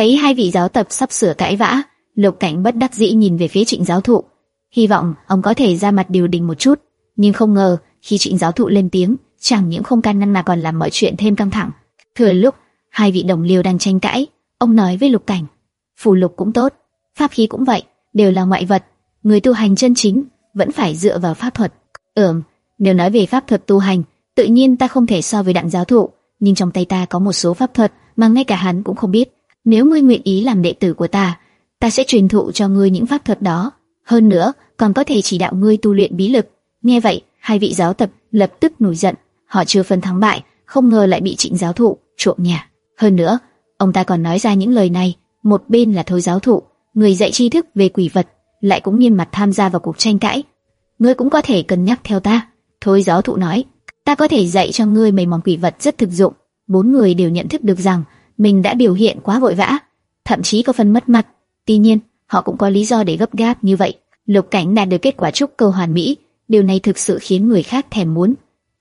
Thấy hai vị giáo tập sắp sửa cãi vã, Lục Cảnh bất đắc dĩ nhìn về phía Trịnh giáo thụ, hy vọng ông có thể ra mặt điều đình một chút, nhưng không ngờ khi Trịnh giáo thụ lên tiếng, chẳng những không can ngăn mà còn làm mọi chuyện thêm căng thẳng. Thừa lúc hai vị đồng liêu đang tranh cãi, ông nói với Lục Cảnh, phù lục cũng tốt, pháp khí cũng vậy, đều là ngoại vật, người tu hành chân chính vẫn phải dựa vào pháp thuật. Ừm, nếu nói về pháp thuật tu hành, tự nhiên ta không thể so với đặng giáo thụ, nhưng trong tay ta có một số pháp thuật mà ngay cả hắn cũng không biết. Nếu ngươi nguyện ý làm đệ tử của ta, ta sẽ truyền thụ cho ngươi những pháp thuật đó. Hơn nữa, còn có thể chỉ đạo ngươi tu luyện bí lực. Nghe vậy, hai vị giáo tập lập tức nổi giận. Họ chưa phân thắng bại, không ngờ lại bị trịnh giáo thụ trộm nhà. Hơn nữa, ông ta còn nói ra những lời này. Một bên là thôi giáo thụ, người dạy tri thức về quỷ vật, lại cũng nghiêm mặt tham gia vào cuộc tranh cãi. Ngươi cũng có thể cân nhắc theo ta. Thôi giáo thụ nói, ta có thể dạy cho ngươi mấy món quỷ vật rất thực dụng. Bốn người đều nhận thức được rằng mình đã biểu hiện quá vội vã, thậm chí có phần mất mặt. Tuy nhiên, họ cũng có lý do để gấp gáp như vậy. Lục Cảnh đạt được kết quả trúc cơ hoàn mỹ, điều này thực sự khiến người khác thèm muốn.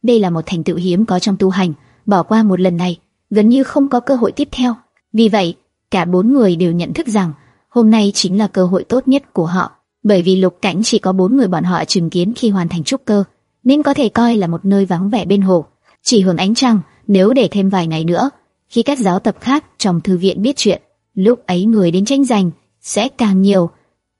Đây là một thành tựu hiếm có trong tu hành, bỏ qua một lần này, gần như không có cơ hội tiếp theo. Vì vậy, cả bốn người đều nhận thức rằng hôm nay chính là cơ hội tốt nhất của họ, bởi vì Lục Cảnh chỉ có bốn người bọn họ chứng kiến khi hoàn thành trúc cơ, nên có thể coi là một nơi vắng vẻ bên hồ, chỉ hưởng ánh trăng. Nếu để thêm vài ngày nữa, khi các giáo tập khác trong thư viện biết chuyện, lúc ấy người đến tranh giành sẽ càng nhiều,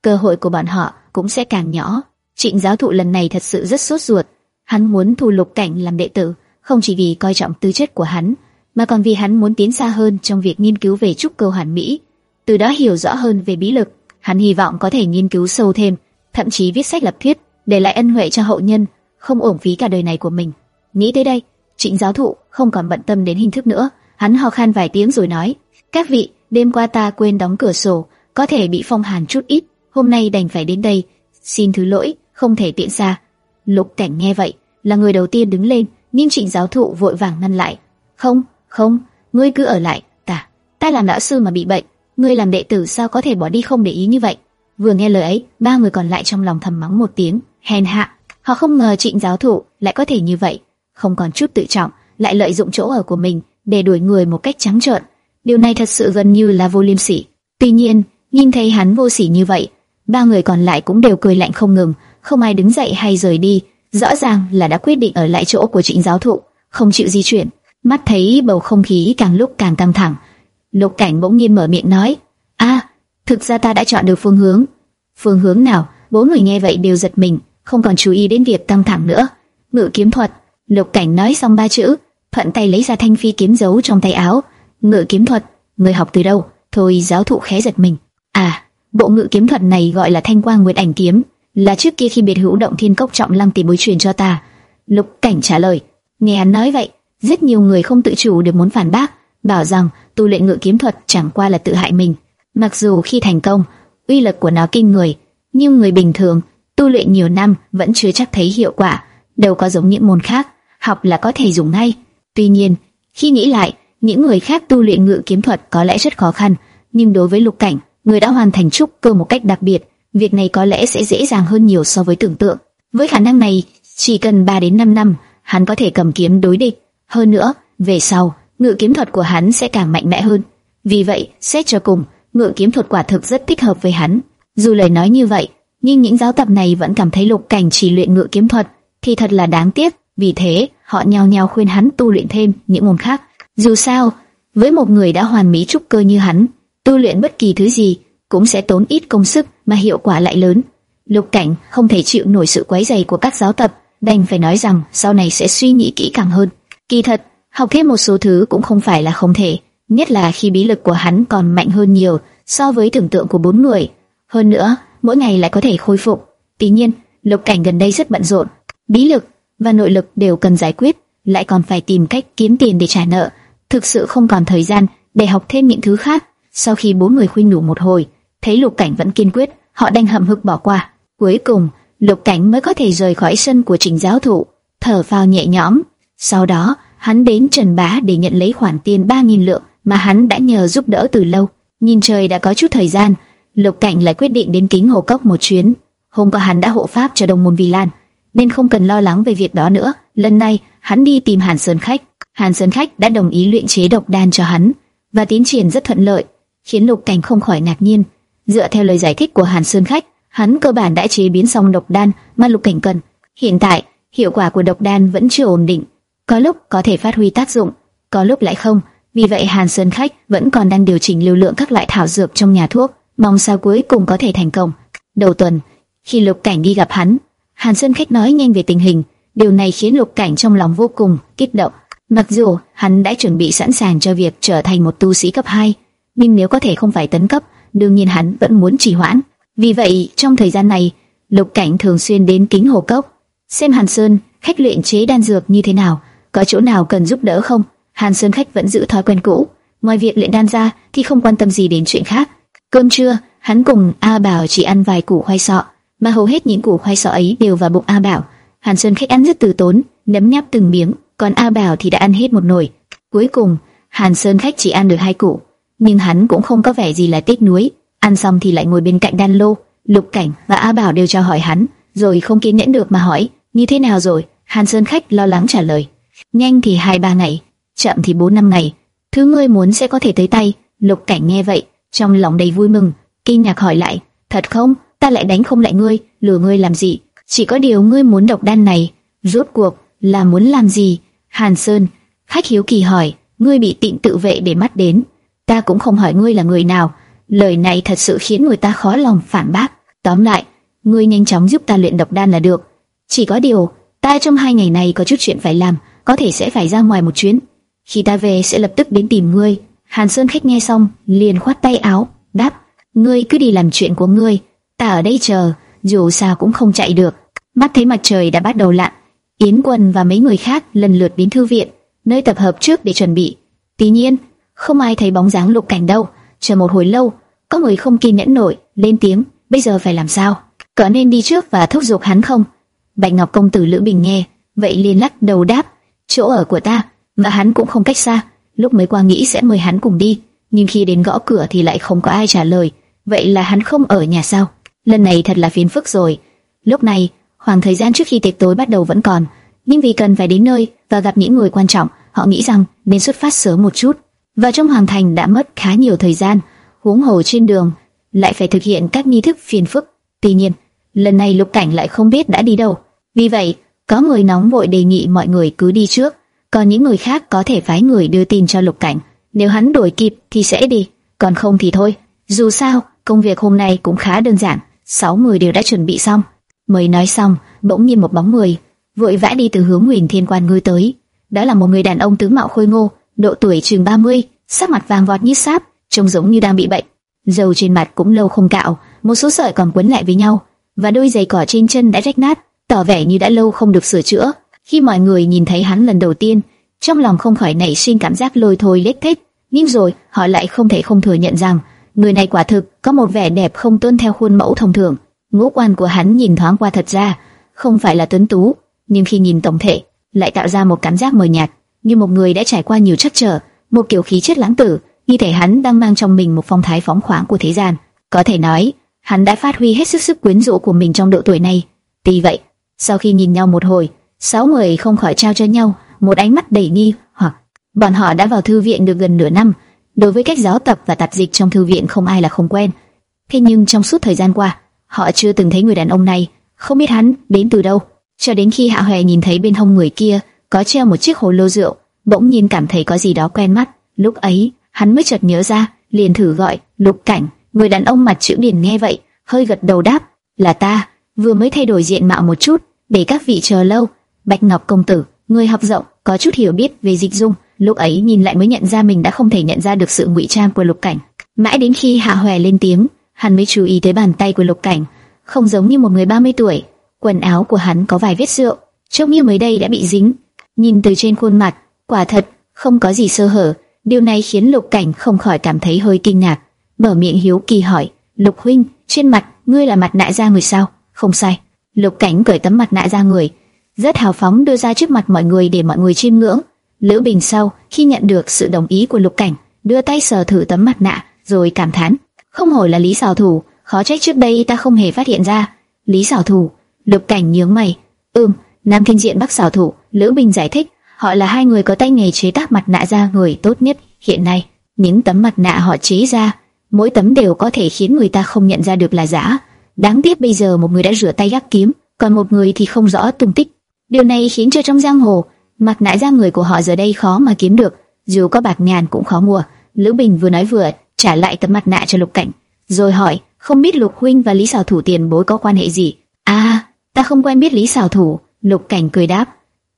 cơ hội của bọn họ cũng sẽ càng nhỏ. Trịnh giáo thụ lần này thật sự rất sốt ruột, hắn muốn thu lục cảnh làm đệ tử, không chỉ vì coi trọng tư chất của hắn, mà còn vì hắn muốn tiến xa hơn trong việc nghiên cứu về trúc cơ hoàn mỹ, từ đó hiểu rõ hơn về bí lực. Hắn hy vọng có thể nghiên cứu sâu thêm, thậm chí viết sách lập thuyết, để lại ân huệ cho hậu nhân, không uổng phí cả đời này của mình. Nghĩ tới đây, Trịnh giáo thụ không còn bận tâm đến hình thức nữa, hắn ho khan vài tiếng rồi nói: "Các vị, đêm qua ta quên đóng cửa sổ, có thể bị phong hàn chút ít, hôm nay đành phải đến đây, xin thứ lỗi, không thể tiện xa." Lục Cảnh nghe vậy, là người đầu tiên đứng lên, nhưng Trịnh giáo thụ vội vàng ngăn lại: "Không, không, ngươi cứ ở lại, ta, ta làm lão sư mà bị bệnh, ngươi làm đệ tử sao có thể bỏ đi không để ý như vậy?" Vừa nghe lời ấy, ba người còn lại trong lòng thầm mắng một tiếng, hèn hạ. Họ không ngờ Trịnh giáo thụ lại có thể như vậy, không còn chút tự trọng, lại lợi dụng chỗ ở của mình để đuổi người một cách trắng trợn. Điều này thật sự gần như là vô liêm sỉ. Tuy nhiên, nhìn thấy hắn vô sỉ như vậy, ba người còn lại cũng đều cười lạnh không ngừng, không ai đứng dậy hay rời đi. Rõ ràng là đã quyết định ở lại chỗ của trịnh giáo thụ, không chịu di chuyển. Mắt thấy bầu không khí càng lúc càng căng thẳng, Lục Cảnh bỗng nhiên mở miệng nói: "A, thực ra ta đã chọn được phương hướng." "Phương hướng nào?" Bốn người nghe vậy đều giật mình, không còn chú ý đến việc căng thẳng nữa. Ngự kiếm thuật. Lục Cảnh nói xong ba chữ, thuận tay lấy ra thanh phi kiếm giấu trong tay áo. Ngự kiếm thuật, người học từ đâu? Thôi giáo thụ khẽ giật mình. À, bộ ngự kiếm thuật này gọi là Thanh Quang Nguyệt Ảnh kiếm, là trước kia khi biệt hữu động thiên cốc trọng lăng tìm bối truyền cho ta. Lục Cảnh trả lời. Nghe hắn nói vậy, rất nhiều người không tự chủ được muốn phản bác, bảo rằng tu luyện ngự kiếm thuật chẳng qua là tự hại mình. Mặc dù khi thành công, uy lực của nó kinh người, nhưng người bình thường tu luyện nhiều năm vẫn chưa chắc thấy hiệu quả, đâu có giống những môn khác, học là có thể dùng ngay. Tuy nhiên, khi nghĩ lại, những người khác tu luyện ngự kiếm thuật có lẽ rất khó khăn, nhưng đối với Lục Cảnh, người đã hoàn thành trúc cơ một cách đặc biệt, việc này có lẽ sẽ dễ dàng hơn nhiều so với tưởng tượng. Với khả năng này, chỉ cần 3 đến 5 năm, hắn có thể cầm kiếm đối địch. Hơn nữa, về sau, ngự kiếm thuật của hắn sẽ càng mạnh mẽ hơn. Vì vậy, xét cho cùng, ngự kiếm thuật quả thực rất thích hợp với hắn. Dù lời nói như vậy, nhưng những giáo tập này vẫn cảm thấy Lục Cảnh chỉ luyện ngự kiếm thuật thì thật là đáng tiếc. Vì thế, họ nhao nhao khuyên hắn tu luyện thêm những môn khác. Dù sao, với một người đã hoàn mỹ trúc cơ như hắn, tu luyện bất kỳ thứ gì cũng sẽ tốn ít công sức mà hiệu quả lại lớn. Lục Cảnh không thể chịu nổi sự quấy rầy của các giáo tập, đành phải nói rằng sau này sẽ suy nghĩ kỹ càng hơn. Kỳ thật, học thêm một số thứ cũng không phải là không thể, nhất là khi bí lực của hắn còn mạnh hơn nhiều so với tưởng tượng của bốn người. Hơn nữa, mỗi ngày lại có thể khôi phục. Tuy nhiên, Lục Cảnh gần đây rất bận rộn, bí lực và nội lực đều cần giải quyết, lại còn phải tìm cách kiếm tiền để trả nợ, thực sự không còn thời gian để học thêm những thứ khác. Sau khi bốn người khuyên nhủ một hồi, thấy Lục Cảnh vẫn kiên quyết, họ đành hậm hực bỏ qua. Cuối cùng, Lục Cảnh mới có thể rời khỏi sân của Trình giáo thụ, thở phào nhẹ nhõm. Sau đó, hắn đến Trần Bá để nhận lấy khoản tiền 3000 lượng mà hắn đã nhờ giúp đỡ từ lâu. Nhìn trời đã có chút thời gian, Lục Cảnh lại quyết định đến Kính Hồ Cốc một chuyến. Hôm qua hắn đã hộ pháp cho Đông môn Vi Lan, nên không cần lo lắng về việc đó nữa. Lần này, hắn đi tìm Hàn Sơn Khách. Hàn Sơn Khách đã đồng ý luyện chế độc đan cho hắn và tiến triển rất thuận lợi. khiến Lục Cảnh không khỏi ngạc nhiên. Dựa theo lời giải thích của Hàn Sơn Khách, hắn cơ bản đã chế biến xong độc đan mà Lục Cảnh cần. Hiện tại, hiệu quả của độc đan vẫn chưa ổn định, có lúc có thể phát huy tác dụng, có lúc lại không. Vì vậy Hàn Sơn Khách vẫn còn đang điều chỉnh lưu lượng các loại thảo dược trong nhà thuốc, mong sao cuối cùng có thể thành công. Đầu tuần, khi Lục Cảnh đi gặp hắn, Hàn Sơn Khách nói nhanh về tình hình, điều này khiến Lục Cảnh trong lòng vô cùng kích động. Mặc dù hắn đã chuẩn bị sẵn sàng cho việc trở thành một tu sĩ cấp 2, nhưng nếu có thể không phải tấn cấp, đương nhiên hắn vẫn muốn trì hoãn. Vì vậy, trong thời gian này, Lục Cảnh thường xuyên đến Kính Hồ Cốc, xem Hàn Sơn khách luyện chế đan dược như thế nào, có chỗ nào cần giúp đỡ không. Hàn Sơn khách vẫn giữ thói quen cũ, ngoài việc luyện đan ra thì không quan tâm gì đến chuyện khác. Cơm trưa, hắn cùng A Bảo chỉ ăn vài củ khoai sọ, mà hầu hết những củ khoai sọ ấy đều vào bụng A Bảo. Hàn Sơn khách ăn rất từ tốn, nấm nháp từng miếng, còn A Bảo thì đã ăn hết một nồi. Cuối cùng, Hàn Sơn khách chỉ ăn được hai củ, nhưng hắn cũng không có vẻ gì là tiếc nuối. Ăn xong thì lại ngồi bên cạnh đan lô, Lục Cảnh và A Bảo đều cho hỏi hắn, rồi không kiên nhẫn được mà hỏi, như thế nào rồi? Hàn Sơn khách lo lắng trả lời, nhanh thì hai ba ngày, chậm thì bốn năm ngày. Thứ ngươi muốn sẽ có thể tới tay. Lục Cảnh nghe vậy, trong lòng đầy vui mừng, kinh ngạc hỏi lại, thật không? Ta lại đánh không lại ngươi, lừa ngươi làm gì? Chỉ có điều ngươi muốn độc đan này, rốt cuộc là muốn làm gì? Hàn Sơn, khách hiếu kỳ hỏi, ngươi bị tịnh tự vệ để mắt đến, ta cũng không hỏi ngươi là người nào. Lời này thật sự khiến người ta khó lòng phản bác. Tóm lại, ngươi nhanh chóng giúp ta luyện độc đan là được. Chỉ có điều, ta trong hai ngày này có chút chuyện phải làm, có thể sẽ phải ra ngoài một chuyến. Khi ta về sẽ lập tức đến tìm ngươi. Hàn Sơn khách nghe xong, liền khoát tay áo, đáp: ngươi cứ đi làm chuyện của ngươi, ta ở đây chờ, dù sao cũng không chạy được. Mắt thấy mặt trời đã bắt đầu lặn, Yến Quân và mấy người khác lần lượt đến thư viện, nơi tập hợp trước để chuẩn bị. Tuy nhiên, không ai thấy bóng dáng Lục Cảnh đâu. Chờ một hồi lâu, có người không kiên nhẫn nổi, lên tiếng: bây giờ phải làm sao? Có nên đi trước và thúc giục hắn không? Bạch Ngọc công tử Lữ Bình nghe, vậy liền lắc đầu đáp: chỗ ở của ta, mà hắn cũng không cách xa. Lúc mới qua nghĩ sẽ mời hắn cùng đi, nhưng khi đến gõ cửa thì lại không có ai trả lời. Vậy là hắn không ở nhà sao? Lần này thật là phiền phức rồi. Lúc này, khoảng thời gian trước khi tiệc tối bắt đầu vẫn còn, nhưng vì cần phải đến nơi và gặp những người quan trọng, họ nghĩ rằng nên xuất phát sớm một chút. Và trong hoàng thành đã mất khá nhiều thời gian, huống hồ trên đường lại phải thực hiện các nghi thức phiền phức. Tuy nhiên, lần này Lục Cảnh lại không biết đã đi đâu. Vì vậy, có người nóng vội đề nghị mọi người cứ đi trước, còn những người khác có thể phái người đưa tin cho Lục Cảnh. Nếu hắn đuổi kịp thì sẽ đi, còn không thì thôi. Dù sao, công việc hôm nay cũng khá đơn giản, sáu người đều đã chuẩn bị xong. Mới nói xong, bỗng nhiên một bóng người vội vã đi từ hướng Huyền Thiên Quan ngươi tới. Đó là một người đàn ông tướng mạo khôi ngô, độ tuổi chừng 30, sắc mặt vàng vọt như sáp, trông giống như đang bị bệnh. Dầu trên mặt cũng lâu không cạo, một số sợi còn quấn lại với nhau, và đôi giày cỏ trên chân đã rách nát, tỏ vẻ như đã lâu không được sửa chữa. Khi mọi người nhìn thấy hắn lần đầu tiên, trong lòng không khỏi nảy sinh cảm giác lôi thôi lết thích, nhưng rồi họ lại không thể không thừa nhận rằng người này quả thực có một vẻ đẹp không tuân theo khuôn mẫu thông thường. Ngũ quan của hắn nhìn thoáng qua thật ra không phải là tuấn tú, nhưng khi nhìn tổng thể lại tạo ra một cảm giác mờ nhạt, như một người đã trải qua nhiều trắc trở, một kiểu khí chất lãng tử, như thể hắn đang mang trong mình một phong thái phóng khoáng của thế gian. Có thể nói, hắn đã phát huy hết sức sức quyến rũ của mình trong độ tuổi này. Tuy vậy, sau khi nhìn nhau một hồi, sáu người không khỏi trao cho nhau một ánh mắt đầy nghi hoặc bọn họ đã vào thư viện được gần nửa năm, đối với cách giáo tập và tạp dịch trong thư viện không ai là không quen. Thế nhưng trong suốt thời gian qua, họ chưa từng thấy người đàn ông này, không biết hắn đến từ đâu. Cho đến khi Hạ Hoè nhìn thấy bên hông người kia có treo một chiếc hồ lô rượu, bỗng nhiên cảm thấy có gì đó quen mắt. Lúc ấy, hắn mới chợt nhớ ra, liền thử gọi Lục Cảnh. Người đàn ông mặt chữ điển nghe vậy, hơi gật đầu đáp, là ta, vừa mới thay đổi diện mạo một chút, để các vị chờ lâu. Bạch Ngọc công tử, người học rộng, có chút hiểu biết về dịch dung, lúc ấy nhìn lại mới nhận ra mình đã không thể nhận ra được sự ngụy trang của Lục Cảnh. Mãi đến khi Hạ Hoè lên tiếng, hắn mới chú ý tới bàn tay của Lục Cảnh, không giống như một người 30 tuổi, quần áo của hắn có vài vết rượu, trông như mới đây đã bị dính. Nhìn từ trên khuôn mặt, quả thật không có gì sơ hở, điều này khiến Lục Cảnh không khỏi cảm thấy hơi kinh ngạc, mở miệng hiếu kỳ hỏi: "Lục huynh, trên mặt ngươi là mặt nạ da người sao?" "Không sai." Lục Cảnh cởi tấm mặt nạ da người, rất hào phóng đưa ra trước mặt mọi người để mọi người chiêm ngưỡng. Lữ Bình sau khi nhận được sự đồng ý của Lục Cảnh, đưa tay sờ thử tấm mặt nạ, rồi cảm thán: "Không hổ là Lý Sào Thủ, khó trách trước đây ta không hề phát hiện ra." Lý Sào Thủ, Lục Cảnh nhướng mày, "Ừm, Nam Kinh Diện Bắc Sào Thủ." Lữ Bình giải thích, họ là hai người có tay nghề chế tác mặt nạ da người tốt nhất hiện nay. Những tấm mặt nạ họ chế ra mỗi tấm đều có thể khiến người ta không nhận ra được là giả. Đáng tiếc bây giờ một người đã rửa tay gác kiếm, còn một người thì không rõ tung tích. Điều này khiến cho trong giang hồ, mặt nạ da người của họ giờ đây khó mà kiếm được, dù có bạc ngàn cũng khó mua. Lữ Bình vừa nói vừa trả lại tấm mặt nạ cho Lục Cảnh, rồi hỏi, không biết Lục huynh và Lý Sảo Thủ tiền bối có quan hệ gì? À, ta không quen biết Lý Sảo Thủ. Lục Cảnh cười đáp,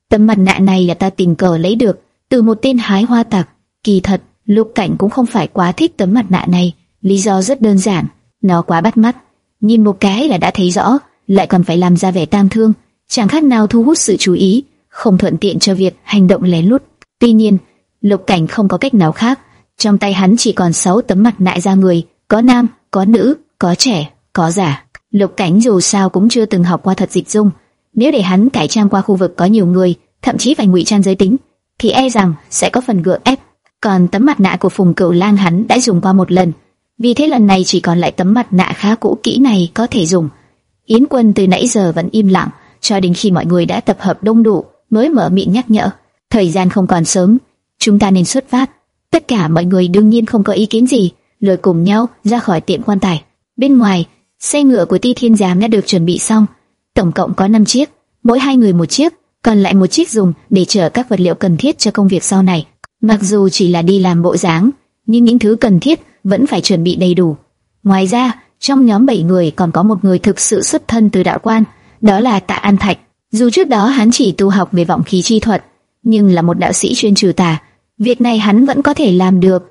tấm mặt nạ này là ta tình cờ lấy được từ một tên hái hoa tặc. Kỳ thật, Lục Cảnh cũng không phải quá thích tấm mặt nạ này, lý do rất đơn giản, nó quá bắt mắt, nhìn một cái là đã thấy rõ, lại còn phải làm ra vẻ tam thương, chẳng khác nào thu hút sự chú ý, không thuận tiện cho việc hành động lén lút. Tuy nhiên, Lục Cảnh không có cách nào khác, trong tay hắn chỉ còn 6 tấm mặt nạ da người, có nam, có nữ, có trẻ, có già. Lục Cảnh dù sao cũng chưa từng học qua thật dịch dung, nếu để hắn cải trang qua khu vực có nhiều người, thậm chí phải ngụy trang giới tính, thì e rằng sẽ có phần gượng ép. Còn tấm mặt nạ của Phùng Cửu Lang hắn đã dùng qua một lần, vì thế lần này chỉ còn lại tấm mặt nạ khá cũ kỹ này có thể dùng. Yến Quân từ nãy giờ vẫn im lặng, cho đến khi mọi người đã tập hợp đông đủ, mới mở miệng nhắc nhở. Thời gian không còn sớm, chúng ta nên xuất phát. Tất cả mọi người đương nhiên không có ý kiến gì, lôi cùng nhau ra khỏi tiệm quan tài. Bên ngoài, xe ngựa của Ti Thiên Giám đã được chuẩn bị xong, tổng cộng có 5 chiếc, mỗi hai người một chiếc, còn lại một chiếc dùng để chở các vật liệu cần thiết cho công việc sau này. Mặc dù chỉ là đi làm bộ dáng, nhưng những thứ cần thiết vẫn phải chuẩn bị đầy đủ. Ngoài ra, trong nhóm 7 người còn có một người thực sự xuất thân từ đạo quan, đó là Tạ An Thạch. Dù trước đó hắn chỉ tu học về vọng khí chi thuật, nhưng là một đạo sĩ chuyên trừ tà, việc này hắn vẫn có thể làm được.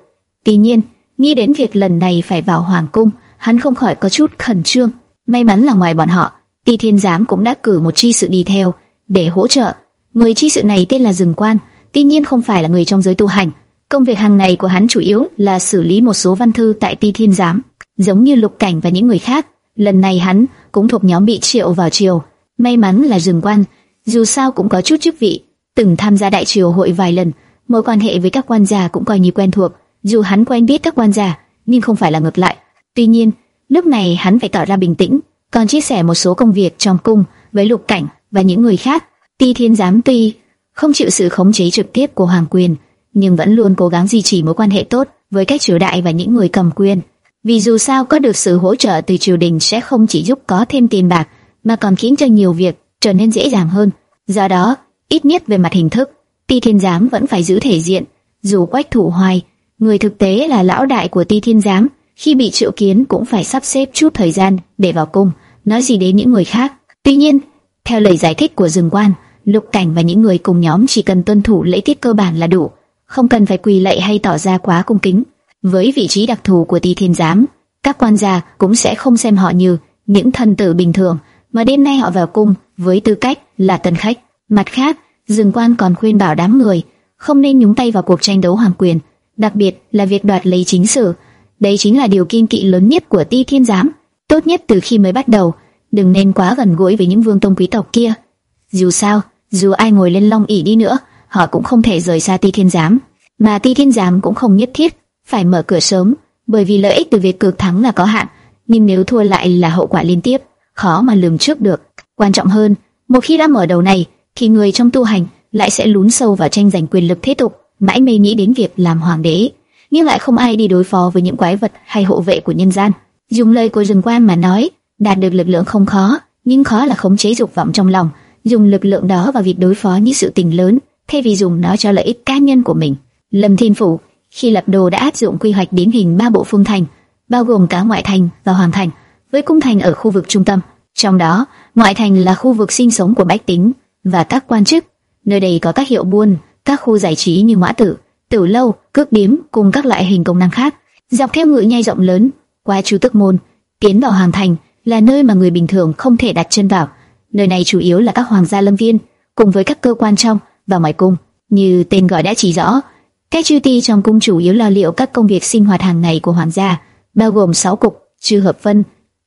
Tuy nhiên, nghĩ đến việc lần này phải vào hoàng cung, hắn không khỏi có chút khẩn trương. May mắn là ngoài bọn họ, Ti Thiên Giám cũng đã cử một chi sự đi theo để hỗ trợ. Người chi sự này tên là Dừng Quan, tuy nhiên không phải là người trong giới tu hành. Công việc hàng ngày của hắn chủ yếu là xử lý một số văn thư tại Ti Thiên Giám, giống như Lục Cảnh và những người khác. Lần này hắn cũng thuộc nhóm bị triệu vào triều. May mắn là Dừng Quan, dù sao cũng có chút chức vị, từng tham gia đại triều hội vài lần, mối quan hệ với các quan gia cũng coi như quen thuộc. Dù hắn quen biết các quan gia, nhưng không phải là ngược lại. Tuy nhiên, lúc này hắn phải tỏ ra bình tĩnh, còn chia sẻ một số công việc trong cung với Lục Cảnh và những người khác. Ti Thiên Giám tuy không chịu sự khống chế trực tiếp của hoàng quyền, nhưng vẫn luôn cố gắng duy trì mối quan hệ tốt với các triều đại và những người cầm quyền. Vì dù sao có được sự hỗ trợ từ triều đình sẽ không chỉ giúp có thêm tiền bạc, mà còn khiến cho nhiều việc trở nên dễ dàng hơn. Do đó, ít nhất về mặt hình thức, Ti Thiên Giám vẫn phải giữ thể diện. Dù Quách Thủ Hoài, người thực tế là lão đại của Ti Thiên Giám, khi bị triệu kiến cũng phải sắp xếp chút thời gian để vào cung, nói gì đến những người khác. Tuy nhiên, theo lời giải thích của Dương Quan, Lục Cảnh và những người cùng nhóm chỉ cần tuân thủ lễ tiết cơ bản là đủ, không cần phải quỳ lạy hay tỏ ra quá cung kính. Với vị trí đặc thù của Ti Thiên Giám, các quan gia cũng sẽ không xem họ như những thần tử bình thường, mà đêm nay họ vào cung với tư cách là tân khách. Mặt khác, Dương Quan còn khuyên bảo đám người không nên nhúng tay vào cuộc tranh đấu hoàng quyền, đặc biệt là việc đoạt lấy chính sử. Đây chính là điều kiên kỵ lớn nhất của Ti Thiên Giám. Tốt nhất từ khi mới bắt đầu, đừng nên quá gần gũi với những vương tông quý tộc kia. Dù sao, dù ai ngồi lên long ỷ đi nữa, họ cũng không thể rời xa Ti Thiên Giám, mà Ti Thiên Giám cũng không nhất thiết phải mở cửa sớm, bởi vì lợi ích từ việc cược thắng là có hạn, nhưng nếu thua lại là hậu quả liên tiếp, khó mà lường trước được. Quan trọng hơn, một khi đã mở đầu này, thì người trong tu hành lại sẽ lún sâu vào tranh giành quyền lực thế tục, mãi mê nghĩ đến việc làm hoàng đế, nhưng lại không ai đi đối phó với những quái vật hay hộ vệ của nhân gian. Dùng lời của rừng quan mà nói, đạt được lực lượng không khó, nhưng khó là khống chế dục vọng trong lòng, dùng lực lượng đó vào việc đối phó những sự tình lớn, thay vì dùng nó cho lợi ích cá nhân của mình. Lâm Thiên Phủ khi lập đồ đã áp dụng quy hoạch điển hình ba bộ phương thành, bao gồm cả ngoại thành và hoàng thành, với cung thành ở khu vực trung tâm. Trong đó, ngoại thành là khu vực sinh sống của bách tính và các quan chức. Nơi đây có các hiệu buôn, các khu giải trí như ngõ tử, tử lâu, cước điếm cùng các loại hình công năng khác. Dọc theo ngựa nhai rộng lớn, qua chú tức môn, tiến vào hoàng thành là nơi mà người bình thường không thể đặt chân vào. Nơi này chủ yếu là các hoàng gia lâm viên, cùng với các cơ quan trong và ngoài cung. Như tên gọi đã chỉ rõ, các chư ti trong cung chủ yếu lo liệu các công việc sinh hoạt hàng ngày của hoàng gia, bao gồm 6 cục, chư hợp phân,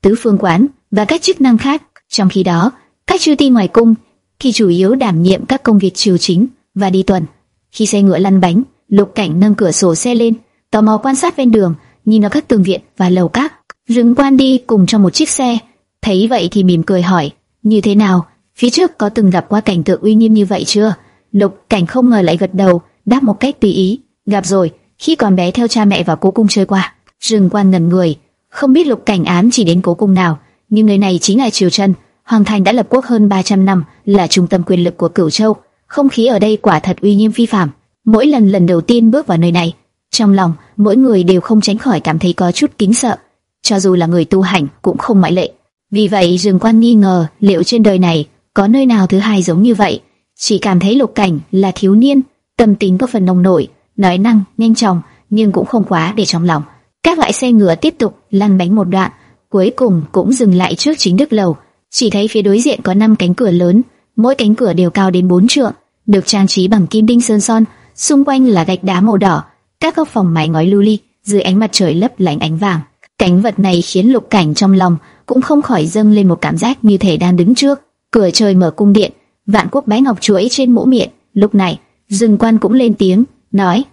tứ phương quán và các chức năng khác. Trong khi đó, các chư ti ngoài cung thì chủ yếu đảm nhiệm các công việc triều chính và đi tuần. Khi xe ngựa lăn bánh, Lục Cảnh nâng cửa sổ xe lên, tò mò quan sát ven đường, nhìn vào các tường viện và lầu các. Dừng quan đi cùng trong một chiếc xe, thấy vậy thì mỉm cười hỏi, như thế nào? Phía trước có từng gặp qua cảnh tượng uy nghiêm như vậy chưa? Lục Cảnh không ngờ lại gật đầu, đáp một cách tùy ý. Gặp rồi, khi còn bé theo cha mẹ vào cố cung chơi qua. dừng Quan ngẩn người, không biết Lục Cảnh ám chỉ đến cố cung nào, nhưng người này chính là Triều trân Hoàng thành đã lập quốc hơn 300 năm, là trung tâm quyền lực của Cửu Châu. Không khí ở đây quả thật uy nghiêm phi phàm. Mỗi lần lần đầu tiên bước vào nơi này, trong lòng mỗi người đều không tránh khỏi cảm thấy có chút kính sợ, cho dù là người tu hành cũng không ngoại lệ. Vì vậy, Dương Quan nghi ngờ liệu trên đời này có nơi nào thứ hai giống như vậy. Chỉ cảm thấy Lục Cảnh là thiếu niên, tâm tính có phần nông nổi, nói năng nhanh chóng, nhưng cũng không quá để trong lòng. Các loại xe ngựa tiếp tục lăn bánh một đoạn, cuối cùng cũng dừng lại trước chính đức lầu. Chỉ thấy phía đối diện có năm cánh cửa lớn, mỗi cánh cửa đều cao đến bốn trượng, được trang trí bằng kim đinh sơn son, xung quanh là gạch đá màu đỏ, các góc phòng mái ngói lưu ly, dưới ánh mặt trời lấp lánh ánh vàng. Cánh vật này khiến Lục Cảnh trong lòng cũng không khỏi dâng lên một cảm giác như thể đang đứng trước cửa trời mở cung điện, vạn quốc bé ngọc chuỗi trên mũ miệng. Lúc này, Dương Quan cũng lên tiếng, nói: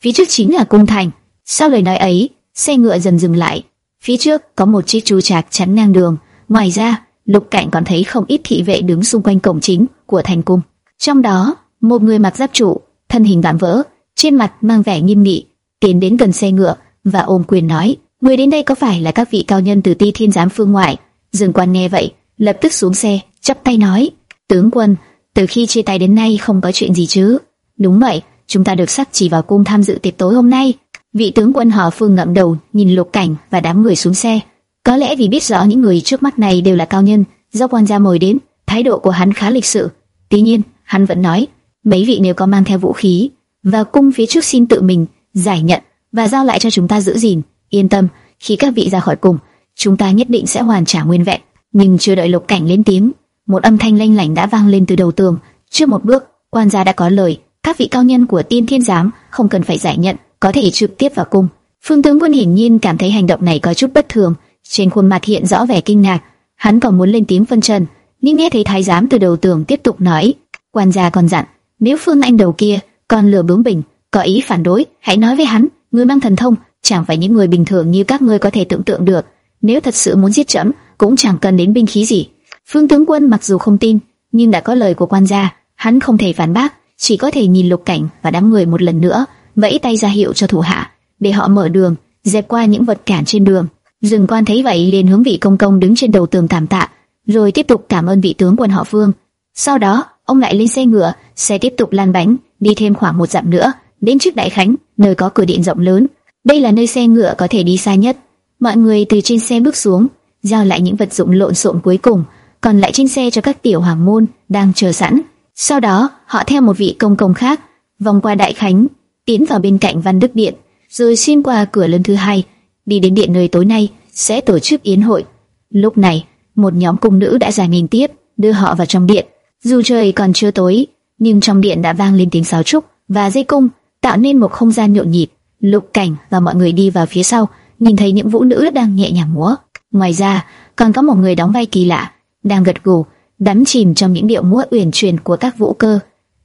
"Phía trước chính là cung thành." Sau lời nói ấy, xe ngựa dần dừng lại. Phía trước có một chiếc chú trạc chắn ngang đường. Ngoài ra, Lục Cảnh còn thấy không ít thị vệ đứng xung quanh cổng chính của thành cung. Trong đó, một người mặc giáp trụ, thân hình vạm vỡ, trên mặt mang vẻ nghiêm nghị, tiến đến gần xe ngựa và ôm quyền nói: "Người đến đây có phải là các vị cao nhân từ Ti Thiên giám phương ngoại?" Dương Quan nghe vậy, lập tức xuống xe, chắp tay nói: "Tướng quân, từ khi chia tay đến nay không có chuyện gì chứ?" "Đúng vậy, chúng ta được sắc chỉ vào cung tham dự tiệc tối hôm nay." Vị tướng quân họ Phương ngậm đầu, nhìn Lục Cảnh và đám người xuống xe. Có lẽ vì biết rõ những người trước mắt này đều là cao nhân, do quan gia mời đến, thái độ của hắn khá lịch sự. Tuy nhiên, hắn vẫn nói: "Mấy vị nếu có mang theo vũ khí, và cung phía trước xin tự mình giải nhận và giao lại cho chúng ta giữ gìn. Yên tâm, khi các vị ra khỏi cùng, chúng ta nhất định sẽ hoàn trả nguyên vẹn." Nhưng chưa đợi Lục Cảnh lên tiếng, một âm thanh lanh lảnh đã vang lên từ đầu tường. Trước một bước, quan gia đã có lời, các vị cao nhân của Tiên Thiên giám không cần phải giải nhận, có thể trực tiếp vào cung. Phương tướng quân hiển nhiên cảm thấy hành động này có chút bất thường, trên khuôn mặt hiện rõ vẻ kinh ngạc. Hắn còn muốn lên tiếng phân trần, nhưng nghe thấy thái giám từ đầu tường tiếp tục nói, quan gia còn dặn, nếu Phương anh đầu kia còn lừa bướng bỉnh, có ý phản đối, hãy nói với hắn, người mang thần thông, chẳng phải những người bình thường như các ngươi có thể tưởng tượng được. Nếu thật sự muốn giết chấm, cũng chẳng cần đến binh khí gì. Phương tướng quân mặc dù không tin, nhưng đã có lời của quan gia, hắn không thể phản bác, chỉ có thể nhìn lục cảnh và đám người một lần nữa, vẫy tay ra hiệu cho thủ hạ, để họ mở đường, dẹp qua những vật cản trên đường. Dừng quan thấy vậy liền hướng vị công công đứng trên đầu tường cảm tạ, rồi tiếp tục cảm ơn vị tướng quân họ Phương. Sau đó, ông lại lên xe ngựa, xe tiếp tục lan bánh, đi thêm khoảng một dặm nữa, đến trước đại khánh, nơi có cửa điện rộng lớn. Đây là nơi xe ngựa có thể đi xa nhất. Mọi người từ trên xe bước xuống, giao lại những vật dụng lộn xộn cuối cùng, còn lại trên xe cho các tiểu hoàng môn đang chờ sẵn. Sau đó, họ theo một vị công công khác, vòng qua đại khánh, tiến vào bên cạnh Văn Đức Điện, rồi xuyên qua cửa lớn thứ hai, đi đến điện nơi tối nay sẽ tổ chức yến hội. Lúc này, một nhóm cung nữ đã giải mình tiếp, đưa họ vào trong điện. Dù trời còn chưa tối, nhưng trong điện đã vang lên tiếng sáo trúc và dây cung, tạo nên một không gian nhộn nhịp. Lục Cảnh và mọi người đi vào phía sau, nhìn thấy những vũ nữ đang nhẹ nhàng múa. Ngoài ra, còn có một người đóng vai kỳ lạ, đang gật gù, đắm chìm trong những điệu múa uyển chuyển của các vũ cơ.